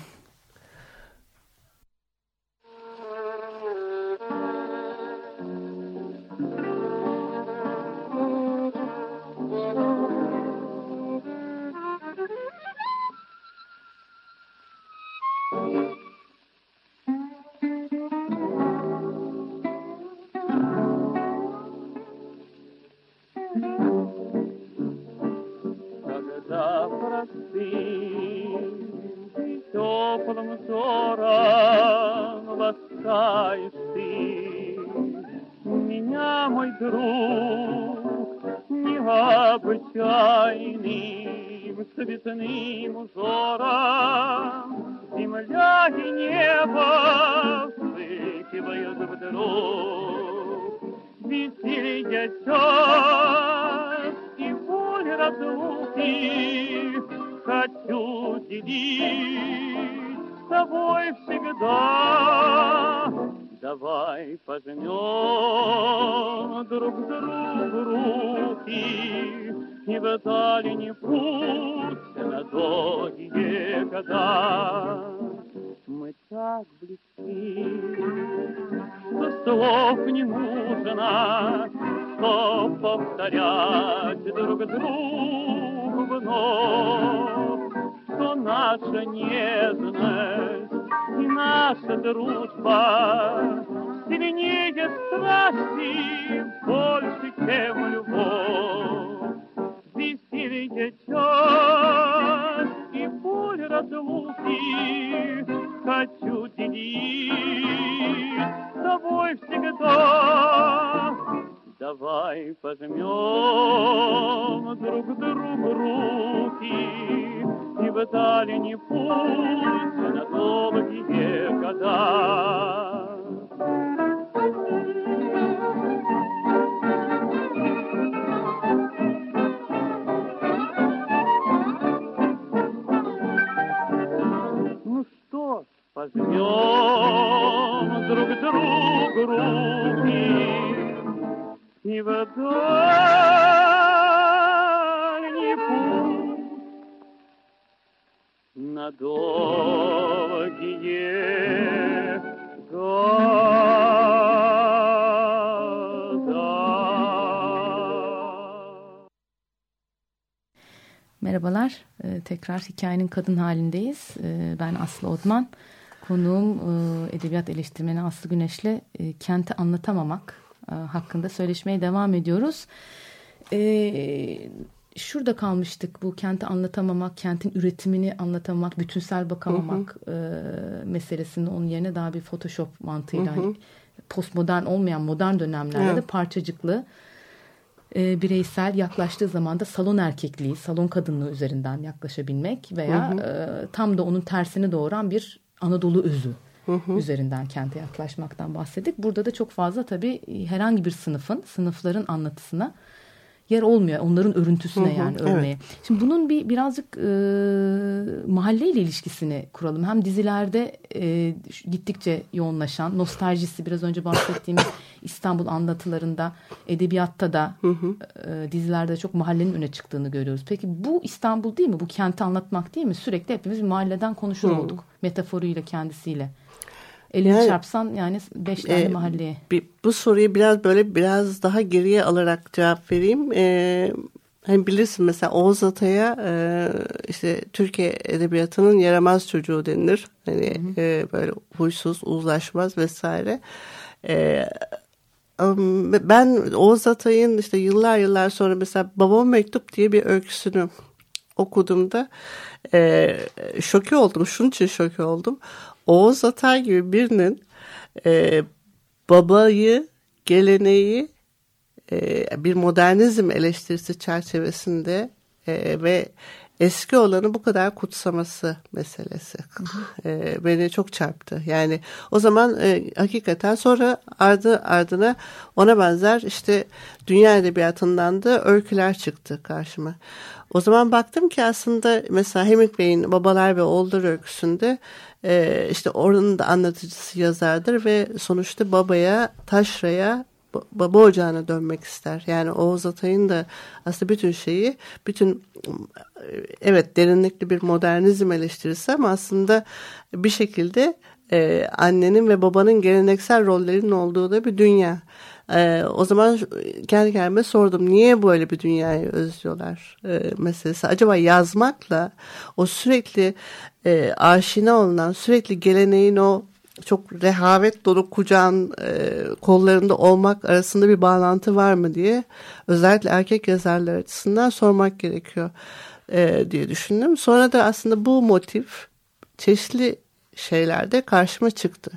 Давай пожмем друг другу руки и вдали не путь на долгие года. Мы так близки, что слов не нужно, tekrar hikayenin kadın halindeyiz. Ee, ben Aslı Odman. Konuğum e, edebiyat eleştirmeni Aslı Güneş'le e, kenti anlatamamak e, hakkında söyleşmeye devam ediyoruz. Ee, şurada kalmıştık bu kenti anlatamamak, kentin üretimini anlatamamak, bütünsel bakamamak e, meselesini onun yerine daha bir Photoshop mantığıyla hani postmodern olmayan modern dönemlerde de Evet. parçacıklı e, bireysel yaklaştığı zaman da salon erkekliği, salon kadınlığı üzerinden yaklaşabilmek veya e, tam da onun tersini doğuran bir Anadolu özü üzerinden kente yaklaşmaktan bahsettik. Burada da çok fazla tabii e, herhangi bir sınıfın, sınıfların anlatısına yer olmuyor. Onların örüntüsüne yani evet. örneğe. Şimdi bunun bir birazcık e, mahalleyle ilişkisini kuralım. Hem dizilerde e, gittikçe yoğunlaşan nostaljisi biraz önce bahsettiğimiz [laughs] İstanbul anlatılarında, edebiyatta da e, dizilerde çok mahallenin öne çıktığını görüyoruz. Peki bu İstanbul değil mi? Bu kenti anlatmak değil mi? Sürekli hepimiz bir mahalleden konuşur olduk. Metaforuyla kendisiyle. Elini Yani- çarpsan yani beş tane Ee, mahalleye. bir, bu soruyu biraz böyle biraz daha geriye alarak cevap vereyim. Ee, hani bilirsin mesela Oğuz Atay'a e, işte Türkiye Edebiyatı'nın yaramaz çocuğu denilir. Hani e, böyle huysuz, uzlaşmaz vesaire. Am- ben Oğuz Atay'ın işte yıllar yıllar sonra mesela Babam Mektup diye bir öyküsünü okuduğumda e, şoke oldum. Şunun için şoke oldum. Oğuz Atay gibi birinin e, babayı, geleneği e, bir modernizm eleştirisi çerçevesinde e, ve eski olanı bu kadar kutsaması meselesi [laughs] e, beni çok çarptı. Yani o zaman e, hakikaten sonra ardı ardına ona benzer işte dünya edebiyatından da öyküler çıktı karşıma. O zaman baktım ki aslında mesela Hemingway'in Babalar ve Oğullar öyküsünde e, işte oranın da anlatıcısı yazardır ve sonuçta babaya, taşraya baba ocağına dönmek ister. Yani Oğuz Atay'ın da aslında bütün şeyi, bütün evet derinlikli bir modernizm eleştirisi ama aslında bir şekilde e, annenin ve babanın geleneksel rollerinin olduğu da bir dünya. E, o zaman kendi kendime sordum niye böyle bir dünyayı özlüyorlar e, meselesi. Acaba yazmakla o sürekli e, aşina olunan sürekli geleneğin o çok rehavet dolu kucağın e, kollarında olmak arasında bir bağlantı var mı diye özellikle erkek yazarlar açısından sormak gerekiyor e, diye düşündüm. Sonra da aslında bu motif çeşitli şeylerde karşıma çıktı.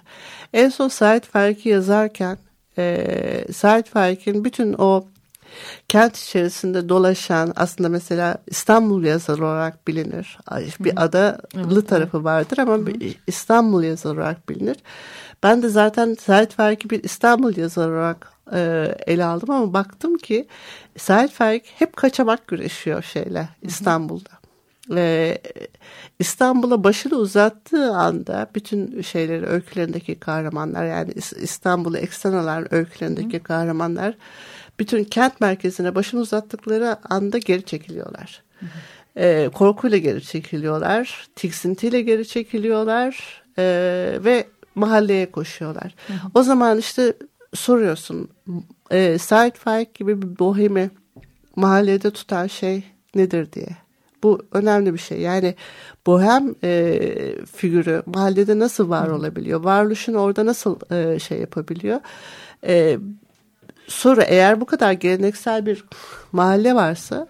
En son Said Faik'i yazarken e, Said Faik'in bütün o kent içerisinde dolaşan aslında mesela İstanbul yazarı olarak bilinir. Bir adalı evet, tarafı vardır ama bir İstanbul yazarı olarak bilinir. Ben de zaten Said Faik'i bir İstanbul yazarı olarak e, ele aldım ama baktım ki Said Faik hep kaçamak güreşiyor şeyle İstanbul'da. Ve İstanbul'a başını uzattığı anda bütün şeyleri öykülerindeki kahramanlar yani İstanbul'u eksen alan öykülerindeki kahramanlar bütün kent merkezine başını uzattıkları anda geri çekiliyorlar. Hı hı. E, korkuyla geri çekiliyorlar, tiksintiyle geri çekiliyorlar e, ve mahalleye koşuyorlar. Hı hı. O zaman işte soruyorsun e, Said Faik gibi bir bohemi mahallede tutan şey nedir diye. Bu önemli bir şey. Yani bohem e, figürü mahallede nasıl var olabiliyor? Varoluşunu orada nasıl e, şey yapabiliyor? E, Sonra eğer bu kadar geleneksel bir mahalle varsa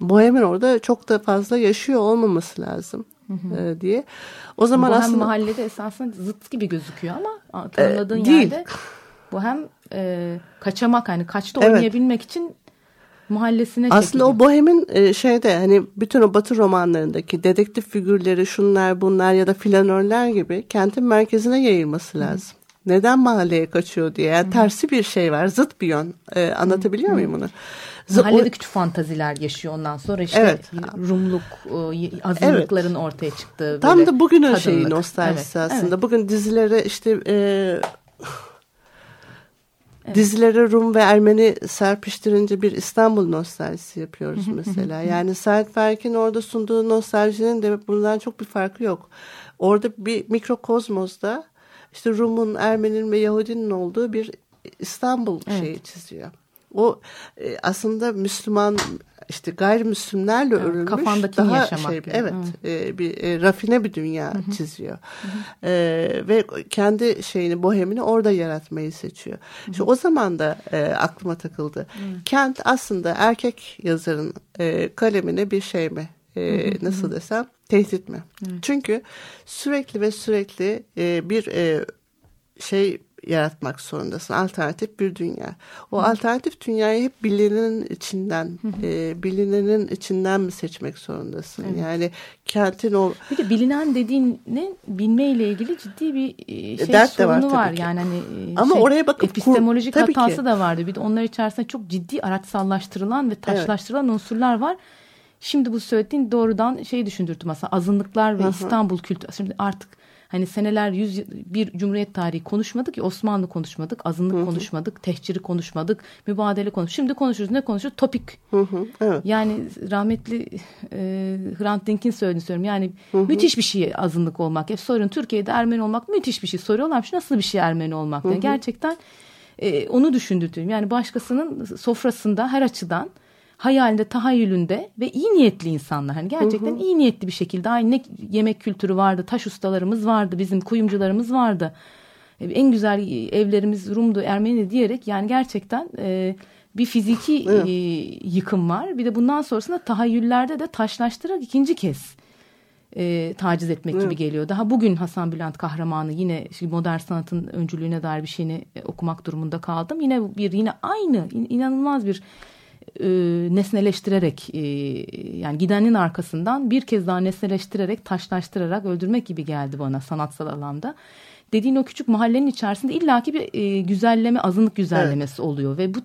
Bohemin orada çok da fazla yaşıyor olmaması lazım hı hı. E, diye. O zaman Bohem aslında mahallede esasında zıt gibi gözüküyor ama tanımladığın e, değil. yerde Bohem e, kaçamak hani kaçta evet. oynayabilmek için mahallesine Aslında çekiliyor. o bohemin e, şeyde hani bütün o batı romanlarındaki dedektif figürleri şunlar bunlar ya da flanörler gibi kentin merkezine yayılması lazım neden mahalleye kaçıyor diye. Yani tersi bir şey var. Zıt bir yön. Ee, anlatabiliyor muyum bunu? Mahallede küçük fantaziler yaşıyor ondan sonra işte evet. Rumluk, azınlıkların evet. ortaya çıktığı. Tam da bugünün şeyi nostaljisi evet. aslında. Evet. Bugün dizilere işte e, Evet. Dizilere Rum ve Ermeni serpiştirince bir İstanbul nostaljisi yapıyoruz mesela. yani Said Faik'in orada sunduğu nostaljinin de bundan çok bir farkı yok. Orada bir mikrokozmosda işte Rum'un, Ermeni'nin ve Yahudinin olduğu bir İstanbul evet. şeyi çiziyor. O e, aslında Müslüman işte gayrimüslimlerle evet, örülmüş kafandakini daha yaşamak şey, yani. evet e, bir e, rafine bir dünya Hı-hı. çiziyor Hı-hı. E, ve kendi şeyini bohemini orada yaratmayı seçiyor. Hı-hı. İşte o zaman da e, aklıma takıldı. Hı-hı. Kent aslında erkek yazarın e, kalemine bir şey mi? E, nasıl desem tehdit mi? Evet. Çünkü sürekli ve sürekli e, bir e, şey yaratmak zorundasın. Alternatif bir dünya. O Hı. alternatif dünyayı hep bilinenin içinden, e, bilinenin içinden mi seçmek zorundasın? Evet. Yani kentin o... Bir de bilinen dediğinin bilmeyle ilgili ciddi bir e, şey Dert sorunu de var. var. Yani hani e, Ama şey, oraya bakıp epistemolojik kur, hatası ki. da vardı. Bir de onlar içerisinde çok ciddi araçsallaştırılan ve taşlaştırılan evet. unsurlar var. Şimdi bu söylediğin doğrudan şey düşündürtüm aslında azınlıklar ve Hı -hı. İstanbul kültürü. Şimdi artık hani seneler yüz bir cumhuriyet tarihi konuşmadık ki Osmanlı konuşmadık, azınlık Hı -hı. konuşmadık, tehciri konuşmadık, mübadele konuş. Şimdi konuşuruz ne konuşuyoruz? Topik. Hı -hı. Evet. Yani rahmetli e, Hrant Dink'in söylediğini söylüyorum. Yani Hı -hı. müthiş bir şey azınlık olmak. Hep sorun Türkiye'de Ermeni olmak müthiş bir şey. Soruyorlarmış nasıl bir şey Ermeni olmak? Yani gerçekten e, onu düşündürtüyorum. Yani başkasının sofrasında her açıdan hayalinde, tahayyülünde ve iyi niyetli insanlar. Hani gerçekten hı hı. iyi niyetli bir şekilde aynı ne yemek kültürü vardı, taş ustalarımız vardı, bizim kuyumcularımız vardı. E, en güzel evlerimiz Rum'du, Ermeni diyerek yani gerçekten e, bir fiziki e, yıkım var. Bir de bundan sonrasında tahayyüllerde de taşlaştırarak ikinci kez e, taciz etmek evet. gibi geliyor. Daha bugün Hasan Bülent kahramanı yine modern sanatın öncülüğüne dair bir şeyini e, okumak durumunda kaldım. Yine bir yine aynı inanılmaz bir e, nesneleştirerek e, yani gidenin arkasından bir kez daha nesneleştirerek taşlaştırarak öldürmek gibi geldi bana sanatsal alanda. Dediğin o küçük mahallenin içerisinde illaki bir e, güzelleme, azınlık güzellemesi evet. oluyor ve bu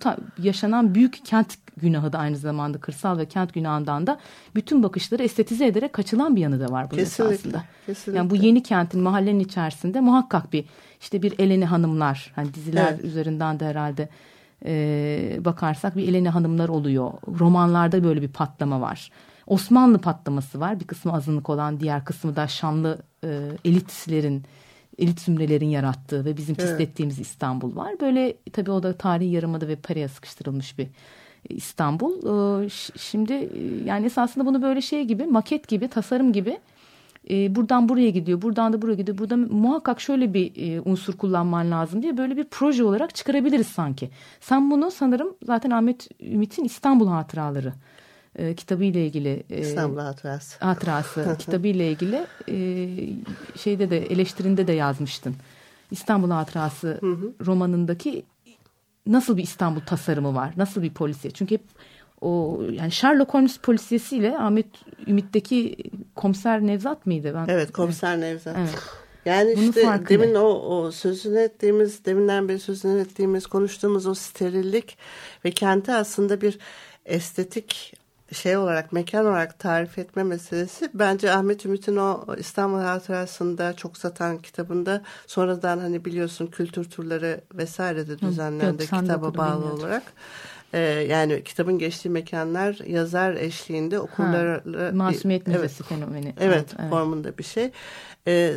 yaşanan büyük kent günahı da aynı zamanda kırsal ve kent günahından da bütün bakışları estetize ederek kaçılan bir yanı da var bunun kesinlikle, esasında. Kesinlikle. Yani bu yeni kentin mahallenin içerisinde muhakkak bir işte bir Eleni Hanımlar hani diziler evet. üzerinden de herhalde e, bakarsak bir Eleni Hanımlar oluyor. Romanlarda böyle bir patlama var. Osmanlı patlaması var. Bir kısmı azınlık olan diğer kısmı da şanlı e, elitlerin elit zümrelerin yarattığı ve bizim evet. pislettiğimiz İstanbul var. Böyle tabii o da tarihi yarımada ve paraya sıkıştırılmış bir İstanbul. Ee, şimdi yani esasında bunu böyle şey gibi maket gibi tasarım gibi e, buradan buraya gidiyor, buradan da buraya gidiyor. Burada muhakkak şöyle bir e, unsur kullanman lazım diye böyle bir proje olarak çıkarabiliriz sanki. Sen bunu sanırım zaten Ahmet Ümit'in İstanbul Hatıraları e, kitabı ile ilgili e, İstanbul Hatırası. hatırası [laughs] kitabı ile ilgili e, şeyde de eleştirinde de yazmıştın. İstanbul Hatırası romanındaki nasıl bir İstanbul tasarımı var? Nasıl bir polisiye? Çünkü hep o yani Sherlock Holmes polisiyesiyle Ahmet Ümit'teki komiser Nevzat mıydı? Ben, Evet komiser Nevzat. Evet. Yani Bunun işte farkı demin o, o sözünü ettiğimiz, deminden beri sözünü ettiğimiz, konuştuğumuz o sterillik ve kenti aslında bir estetik şey olarak, mekan olarak tarif etme meselesi bence Ahmet Ümit'in o İstanbul Hatırası'nda çok satan kitabında sonradan hani biliyorsun kültür turları vesaire de düzenlendi de kitaba bağlı olarak. Ee, yani kitabın geçtiği mekanlar yazar eşliğinde okurlarla Masumiyet Evet. Müzesi fenomeni. Evet, formunda bir şey. Ee,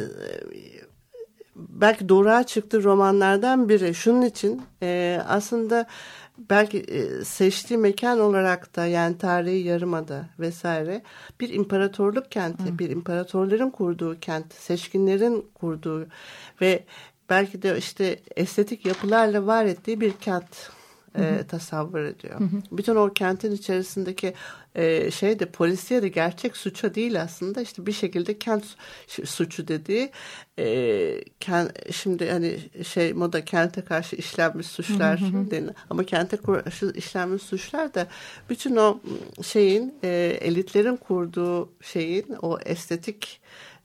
belki doğruğa çıktı romanlardan biri. Şunun için e, aslında belki e, seçtiği mekan olarak da yani tarihi yarımada vesaire bir imparatorluk kenti, bir imparatorların kurduğu kent, seçkinlerin kurduğu ve belki de işte estetik yapılarla var ettiği bir kent e, tasavvur ediyor. Bütün o kentin içerisindeki e, şey de polisiye de gerçek suça değil aslında. İşte bir şekilde kent su- suçu dediği e, ken- şimdi hani şey moda kente karşı işlenmiş suçlar denilen ama kente karşı işlenmiş suçlar da bütün o şeyin e, elitlerin kurduğu şeyin o estetik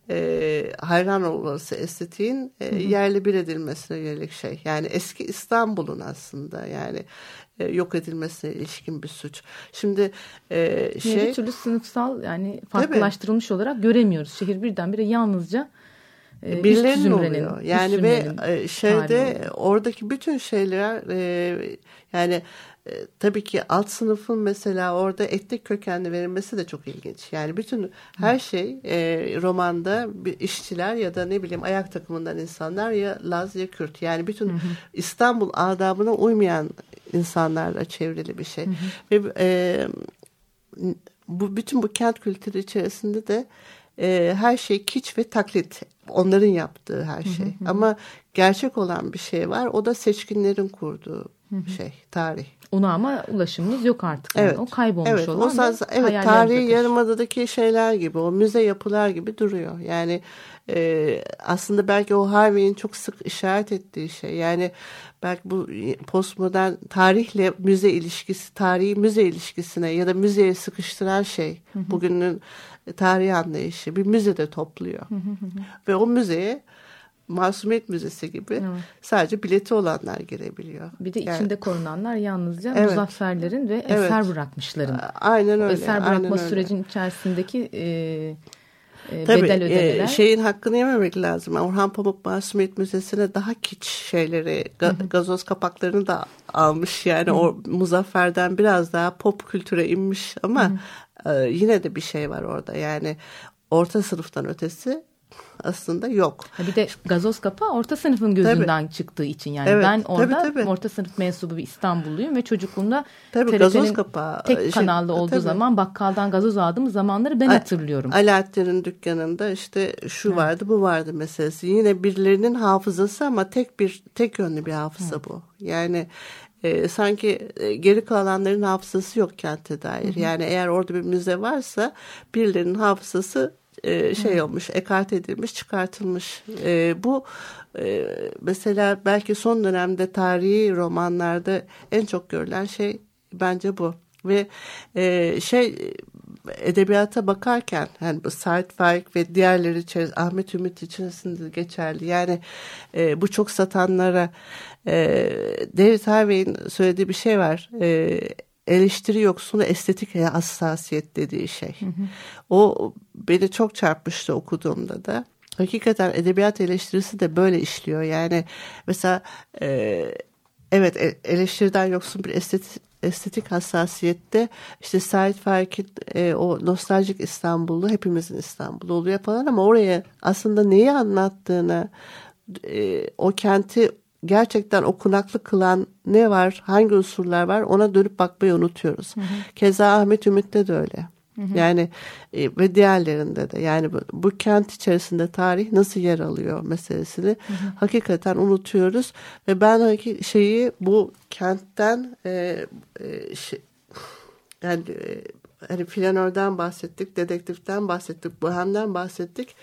e, hayran olması estetiğin e, yerle bir edilmesine yönelik şey. Yani eski İstanbul'un aslında yani e, yok edilmesine ilişkin bir suç. Şimdi e, Şey, bir türlü sınıfsal yani farklılaştırılmış olarak göremiyoruz. Şehir birdenbire yalnızca e, birilerinin oluyor. Yani ve e, şeyde oradaki bütün şeyler e, yani e, tabii ki alt sınıfın mesela orada etnik kökenli verilmesi de çok ilginç. Yani bütün her şey e, romanda işçiler ya da ne bileyim ayak takımından insanlar ya Laz ya Kürt. Yani bütün İstanbul adabına uymayan insanlarla çevrili bir şey. Ve e, bu bütün bu kent kültürü içerisinde de e, her şey kiç ve taklit. Onların yaptığı her şey. Ama gerçek olan bir şey var. O da seçkinlerin kurduğu şey, tarih. Ona ama ulaşımımız yok artık. Yani. Evet. O kaybolmuş evet, olan o ve evet, tarihi yarımadadaki şeyler gibi, o müze yapılar gibi duruyor. Yani e, aslında belki o Harvey'in çok sık işaret ettiği şey. Yani belki bu postmodern tarihle müze ilişkisi, tarihi müze ilişkisine ya da müzeye sıkıştıran şey bugünün tarihi anlayışı bir müzede topluyor. Ve o müzeye Masumiyet Müzesi gibi sadece bileti olanlar girebiliyor. Bir de Yani- içinde korunanlar yalnızca Evet. muzafferlerin ve Evet. eser bırakmışların. Aynen O öyle. eser aynen bırakma öyle. sürecin içerisindeki e, e, Tabii, bedel e, ödemeler. şeyin hakkını yememek lazım. Orhan Pamuk Masumiyet Müzesi'ne daha kiç şeyleri, ga- gazoz kapaklarını da almış. Yani o Muzaffer'den biraz daha pop kültüre inmiş ama e, yine de bir şey var orada. Yani orta sınıftan ötesi aslında yok. Bir de gazoz kapağı orta sınıfın gözünden çıktığı için yani Evet, ben tabii, orada tabii. orta sınıf mensubu bir İstanbulluyum ve çocukluğumda Tabii, gazoz kapağı, tek şey, kanalda olduğu tabii. zaman bakkaldan gazoz aldığım zamanları ben A- hatırlıyorum. Alaaddin'in dükkanında işte şu vardı bu vardı meselesi. Yine birilerinin hafızası ama tek bir tek yönlü bir hafıza bu. Yani e, sanki e, geri kalanların hafızası yok kente dair. Yani eğer orada bir müze varsa birilerinin hafızası e, şey olmuş, ekart edilmiş, çıkartılmış. E, bu e, mesela belki son dönemde tarihi romanlarda en çok görülen şey bence bu. Ve e, şey edebiyata bakarken yani bu Sait Faik ve diğerleri içerisinde Ahmet Ümit içerisinde geçerli. Yani e, bu çok satanlara e, David Harvey'in söylediği bir şey var. E, eleştiri yoksunu estetik hassasiyet dediği şey. O beni çok çarpmıştı okuduğumda da. Hakikaten edebiyat eleştirisi de böyle işliyor. Yani mesela e, evet e- eleştiriden yoksun bir estetik, estetik hassasiyette işte Sait Faik'in e, o nostaljik İstanbul'u hepimizin İstanbul'u oluyor falan ama oraya aslında neyi anlattığını e, o kenti gerçekten okunaklı kılan ne var, hangi unsurlar var ona dönüp bakmayı unutuyoruz. Keza Ahmet Ümit'te de öyle. Yani e, ve diğerlerinde de. Yani bu, bu kent içerisinde tarih nasıl yer alıyor meselesini hakikaten unutuyoruz. Ve ben şeyi bu kentten e, e, şey, yani e, hani flanörden bahsettik, dedektiften bahsettik, bohemden bahsettik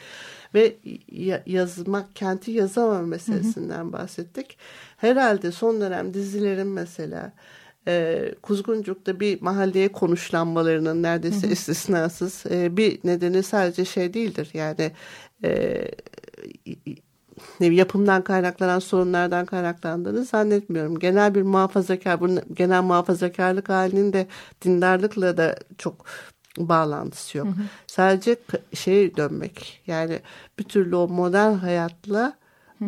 ve ya- yazmak, kenti yazamama meselesinden bahsettik. Herhalde son dönem dizilerin mesela e, Kuzguncuk'ta bir mahalleye konuşlanmalarının neredeyse istisnasız e, bir nedeni sadece şey değildir. Yani e, yapımdan kaynaklanan sorunlardan kaynaklandığını zannetmiyorum. Genel bir muhafazakar, bunun genel muhafazakarlık halinin de dindarlıkla da çok bağlantısı yok. Sadece k- şeye dönmek yani bir türlü o modern hayatla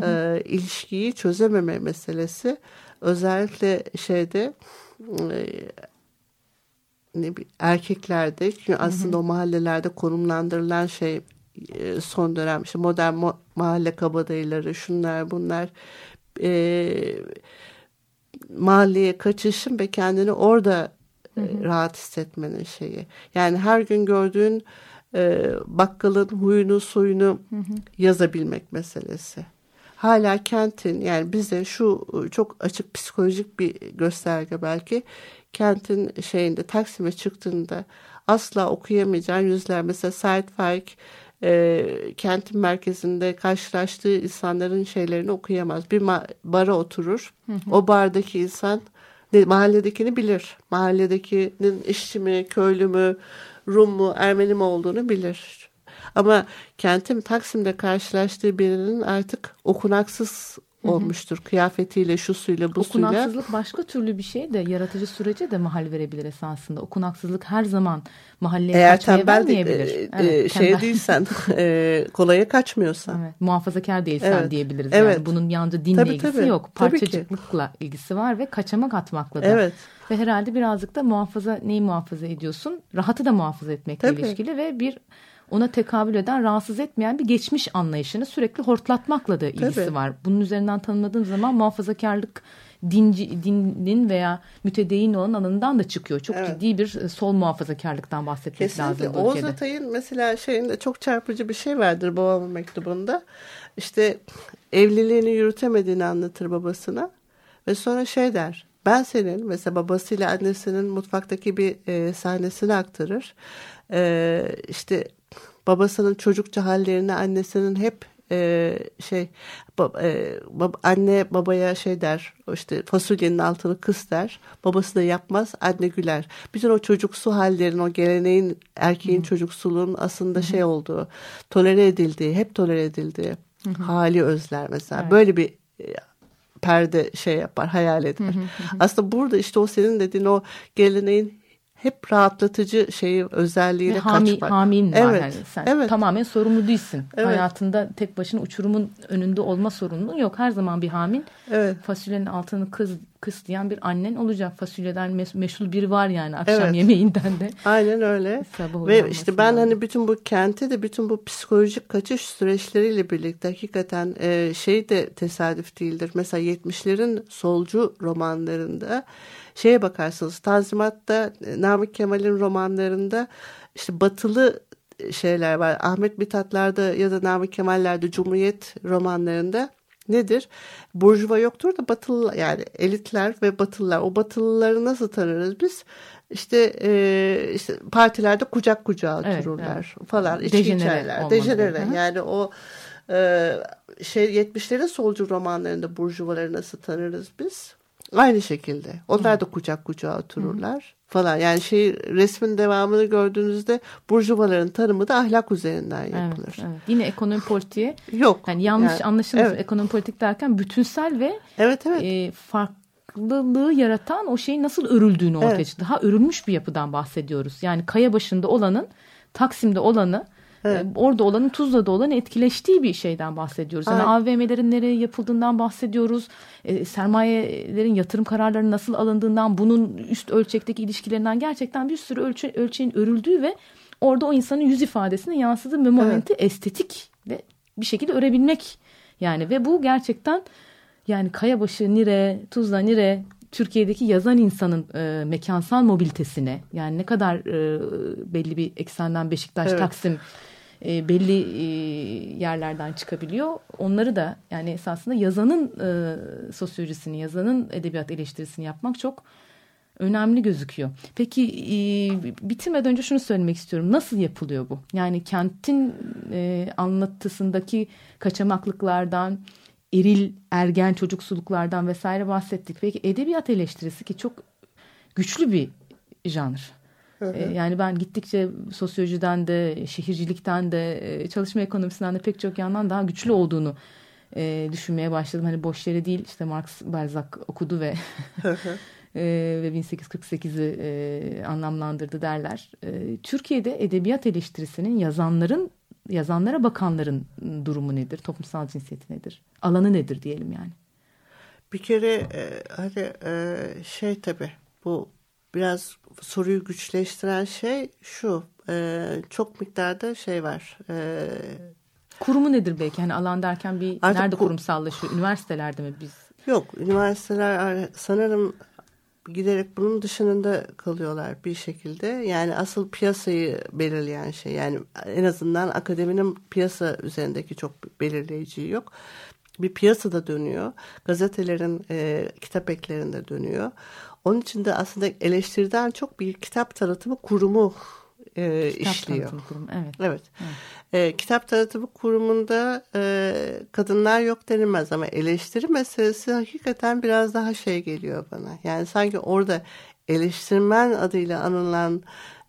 e, ilişkiyi çözememe meselesi özellikle şeyde e, ne bi- erkeklerde çünkü aslında o mahallelerde konumlandırılan şey e, son dönem işte modern mo- mahalle kabadayıları şunlar bunlar e, mahalleye kaçışın ve kendini orada e, rahat hissetmenin şeyi. Yani her gün gördüğün e, bakkalın huyunu suyunu yazabilmek meselesi. Hala kentin yani bize şu e, çok açık psikolojik bir gösterge belki kentin şeyinde Taksim'e çıktığında asla okuyamayacağın yüzler mesela Said Faik e, kentin merkezinde karşılaştığı insanların şeylerini okuyamaz. Bir bara oturur. O bardaki insan ne- mahalledekini bilir. Mahalledekinin işçi mi, köylü mü, Rum mu, Ermeni mi olduğunu bilir. Ama kentin Taksim'de karşılaştığı birinin artık okunaksız olmuştur. Kıyafetiyle, şusuyla, busuyla. Okunaksızlık başka türlü bir şey de yaratıcı sürece de mahal verebilir esasında. Okunaksızlık her zaman mahalleye Eğer kaçmaya tembel vermeyebilir. e, Evet, e, şey tembel. değilsen, [laughs] e, kolaya kaçmıyorsan. Evet, muhafazakar değilsen Evet. diyebiliriz. Evet. Yani bunun yalnızca dinle Tabii, ilgisi tabii. yok. Tabii ki. Parçacıklıkla ilgisi var ve kaçamak atmakla da. Evet. Ve herhalde birazcık da muhafaza neyi muhafaza ediyorsun? Rahatı da muhafaza etmekle Tabii. ilişkili ve bir ona tekabül eden rahatsız etmeyen bir geçmiş anlayışını sürekli hortlatmakla da ilgisi Tabii. var. Bunun üzerinden tanımladığım zaman muhafazakarlık dinci, dinin veya mütedeyyin olan alanından da çıkıyor. Çok Evet. ciddi bir e, sol muhafazakarlıktan bahsetmek Kesinlikle. lazım bu Oğuz. Atay'ın mesela şeyinde çok çarpıcı bir şey vardır babamın mektubunda. İşte evliliğini yürütemediğini anlatır babasına. Ve sonra şey der. Ben senin mesela babasıyla annesinin mutfaktaki bir e, sahnesini aktarır. E, işte babasının çocukça hallerini annesinin hep e, şey bab- e, bab- anne babaya şey der işte fasulyenin altını kıs der babası da yapmaz anne güler. Bütün o çocuksu hallerin o geleneğin erkeğin çocuksuluğun aslında şey olduğu tolere edildiği hep tolere edildiği hali özler mesela. Evet. böyle bir e, perde şey yapar hayal eder. Aslında burada işte o senin dediğin o geleneğin hep rahatlatıcı şeyi özelliğine Ve hami, kaçmak. hamin var. Evet, Yani sen evet. tamamen sorumlu değilsin. Evet. Hayatında tek başına uçurumun önünde olma sorumluluğun yok. Her zaman bir hamin. Evet. Fasulyenin altını kız, kıs diyen bir annen olacak. Fasulyeden mes- meşhur biri var yani akşam Evet. yemeğinden de. Aynen öyle. [laughs] Sabah Ve işte ben lazım. hani bütün bu kenti de bütün bu psikolojik kaçış süreçleriyle birlikte hakikaten e, şey de tesadüf değildir. Mesela 70'lerin solcu romanlarında şeye bakarsınız Tanzimat'ta e, Namık Kemal'in romanlarında işte batılı şeyler var. Ahmet Mithatlar'da ya da Namık Kemal'lerde Cumhuriyet romanlarında nedir? Burjuva yoktur da batılı yani elitler ve batılılar. O batılıları nasıl tanırız biz? İşte e, işte partilerde kucak kucağa Evet, otururlar falan. içki Dejenere içerler. Dejenere. Yani o e, şey 70'lerin solcu romanlarında burjuvaları nasıl tanırız biz? Aynı şekilde. Onlar da kucak kucağa otururlar falan. Yani şey resmin devamını gördüğünüzde burjuvaların tanımı da ahlak üzerinden Evet, yapılır. evet. Yine ekonomi politiğe [laughs] Yok. yani yanlış Yani, anlaşılmasın evet. ekonomi politik derken bütünsel ve Evet evet. e, farklılığı yaratan o şeyin nasıl örüldüğünü ortaya Evet. çıktı. Daha örülmüş bir yapıdan bahsediyoruz. Yani kaya başında olanın Taksim'de olanı Evet. e, orada olanın Tuzla'da olanı etkileştiği bir şeyden bahsediyoruz. Yani. AVM'lerin nereye yapıldığından bahsediyoruz. E, sermayelerin yatırım kararlarının nasıl alındığından, bunun üst ölçekteki ilişkilerinden gerçekten bir sürü ölçü, ölçeğin örüldüğü ve orada o insanın yüz ifadesine yansıdığı ve momenti estetik ve bir şekilde örebilmek yani ve bu gerçekten yani Kayabaşı, Nire, Tuzla, Nire Türkiye'deki yazan insanın e, mekansal mobilitesine yani ne kadar e, belli bir eksenden Beşiktaş, Evet. Taksim e, belli e, yerlerden çıkabiliyor. Onları da yani esasında yazanın e, sosyolojisini, yazanın edebiyat eleştirisini yapmak çok önemli gözüküyor. Peki e, bitirmeden önce şunu söylemek istiyorum. Nasıl yapılıyor bu? Yani kentin e, anlatısındaki kaçamaklıklardan, eril ergen çocuksuluklardan vesaire bahsettik. Peki edebiyat eleştirisi ki çok güçlü bir janr. E, Yani ben gittikçe sosyolojiden de, şehircilikten de, çalışma ekonomisinden de pek çok yandan daha güçlü olduğunu e, düşünmeye başladım. Hani boş yere değil işte Marx Balzac okudu ve [laughs] e, ve 1848'i e, anlamlandırdı derler. E, Türkiye'de edebiyat eleştirisinin yazanların yazanlara bakanların durumu nedir? Toplumsal cinsiyeti nedir? Alanı nedir diyelim yani. Bir kere e, hani e, şey tabii bu biraz soruyu güçleştiren şey şu e, çok miktarda şey var. E, Kurumu nedir belki? Hani alan derken bir Artık nerede ku- kurumsallaşıyor? Üniversitelerde mi biz? yok üniversiteler sanırım giderek bunun dışında kalıyorlar bir şekilde. Yani asıl piyasayı belirleyen şey yani en azından akademinin piyasa üzerindeki çok belirleyiciyi yok. Bir piyasada dönüyor. Gazetelerin e, kitap eklerinde dönüyor. Onun için de aslında eleştiriden çok bir kitap tanıtımı kurumu e, Kitap işliyor. tanıtım kurumu. Evet. Evet. E, kitap tanıtımı kurumunda e, kadınlar yok denilmez ama eleştiri meselesi hakikaten biraz daha şey geliyor bana. Yani sanki orada eleştirmen adıyla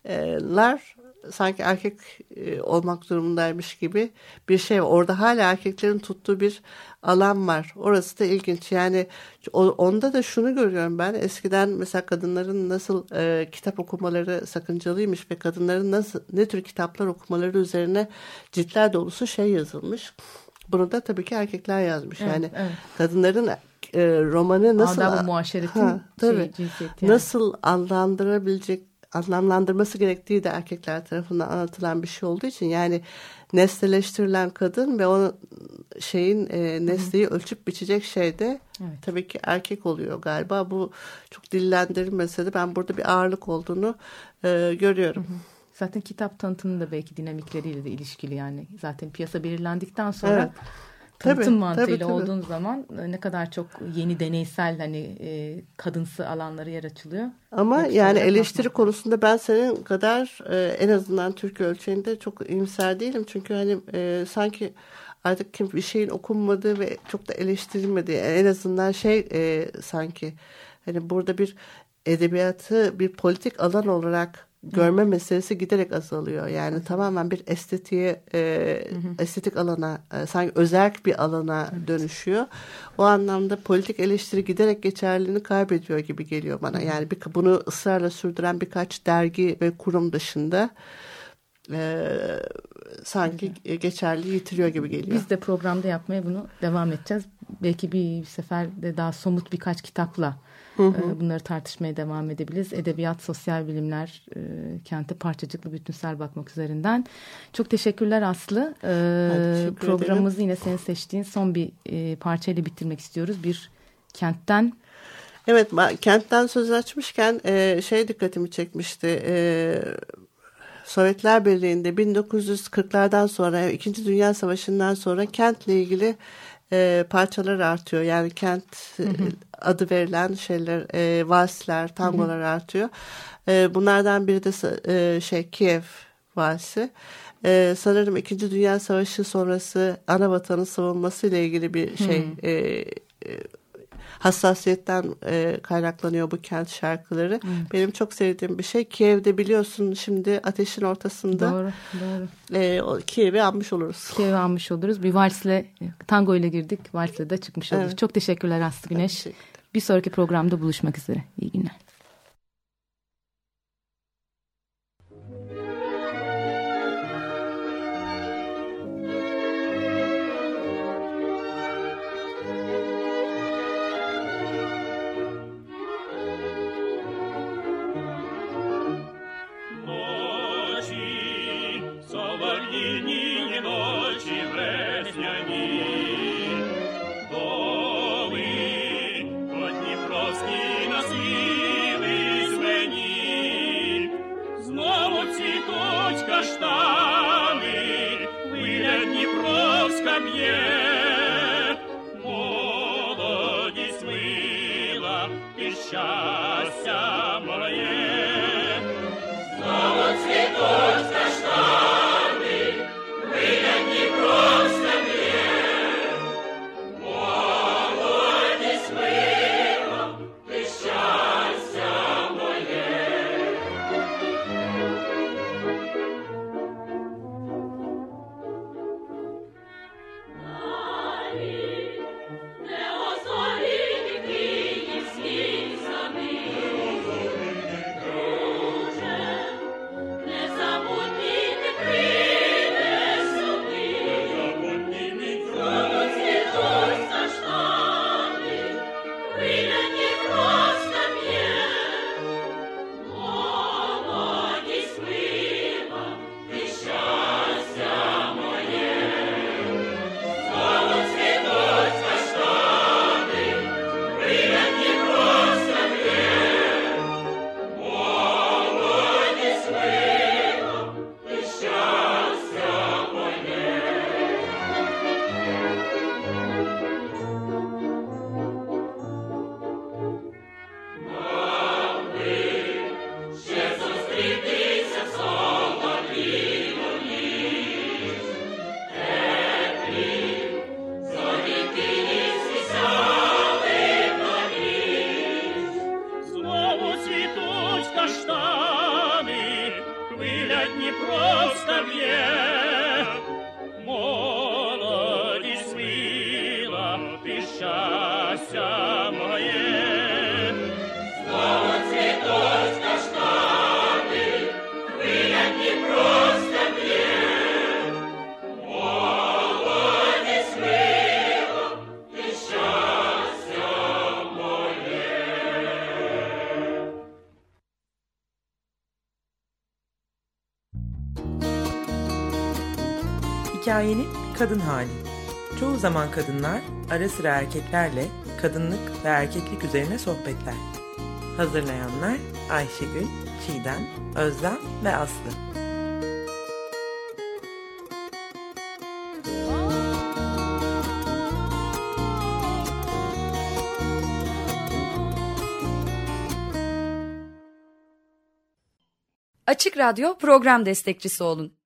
anılanlar sanki erkek e, olmak durumundaymış gibi bir şey var. Orada hala erkeklerin tuttuğu bir alan var. Orası da ilginç. Yani o- onda da şunu görüyorum ben. Eskiden mesela kadınların nasıl e, kitap okumaları sakıncalıymış ve kadınların nasıl ne tür kitaplar okumaları üzerine ciltler dolusu şey yazılmış. Bunu da tabii ki erkekler yazmış. Evet, yani evet. kadınların e, romanı nasıl Adab-ı muaşeretin Ha, tabii. şey, cinsiyeti yani. nasıl anlamlandırabilecek anlamlandırması gerektiği de erkekler tarafından anlatılan bir şey olduğu için yani nesneleştirilen kadın ve o şeyin e, nesneyi ölçüp biçecek şey de Evet. tabii ki erkek oluyor galiba. Bu çok dillendirilmese de ben burada bir ağırlık olduğunu e, görüyorum. Zaten kitap tanıtımının da belki dinamikleriyle de ilişkili yani. Zaten piyasa belirlendikten sonra Evet. Tanıtım Tabii, mantığıyla tabii, tabii. olduğun zaman e, ne kadar çok yeni deneysel hani e, kadınsı alanları yer açılıyor. Ama Yoksa yani eleştiri bakmak. konusunda ben senin kadar e, en azından Türkiye ölçeğinde çok iyimser değilim. Çünkü hani e, sanki artık kim bir şeyin okunmadığı ve çok da eleştirilmediği en azından şey e, sanki hani burada bir edebiyatı bir politik alan olarak görme meselesi giderek azalıyor. Yani tamamen bir estetiğe e, estetik alana e, sanki özerk bir alana dönüşüyor. O anlamda politik eleştiri giderek geçerliliğini kaybediyor gibi geliyor bana. Yani bir, bunu ısrarla sürdüren birkaç dergi ve kurum dışında e, sanki geçerli yitiriyor gibi geliyor. Biz de programda yapmaya bunu devam edeceğiz. Belki bir sefer de daha somut birkaç kitapla e, bunları tartışmaya devam edebiliriz. Edebiyat, sosyal bilimler, e, kente parçacıklı bütünsel bakmak üzerinden. Çok teşekkürler Aslı. E, Ben teşekkür programımızı yine senin seçtiğin son bir e, parçayla bitirmek istiyoruz. Bir kentten Evet, kentten söz açmışken e, şey dikkatimi çekmişti. E, Sovyetler Birliği'nde 1940'lardan sonra, İkinci Dünya Savaşı'ndan sonra kentle ilgili e, parçalar artıyor. Yani kent e, adı verilen şeyler, e, valsler, tangolar artıyor. E, bunlardan biri de e, şey Kiev valsi. E, sanırım İkinci Dünya Savaşı sonrası ana vatanın savunması ile ilgili bir şey e, e, hassasiyetten e, kaynaklanıyor bu kent şarkıları. Benim çok sevdiğim bir şey. Kiev'de biliyorsun şimdi ateşin ortasında doğru doğru. e, Kiev'i anmış oluruz. Kiev'e almış oluruz. Bir valsle, tango ile girdik. Valsle de çıkmış oluruz. Evet. Çok teşekkürler Aslı Güneş. Teşekkür- Bir sonraki programda buluşmak üzere. İyi günler. Hikayenin kadın hali. Çoğu zaman kadınlar ara sıra erkeklerle kadınlık ve erkeklik üzerine sohbetler. Hazırlayanlar Ayşegül, Çiğdem, Özlem ve Aslı. Açık Radyo program destekçisi olun.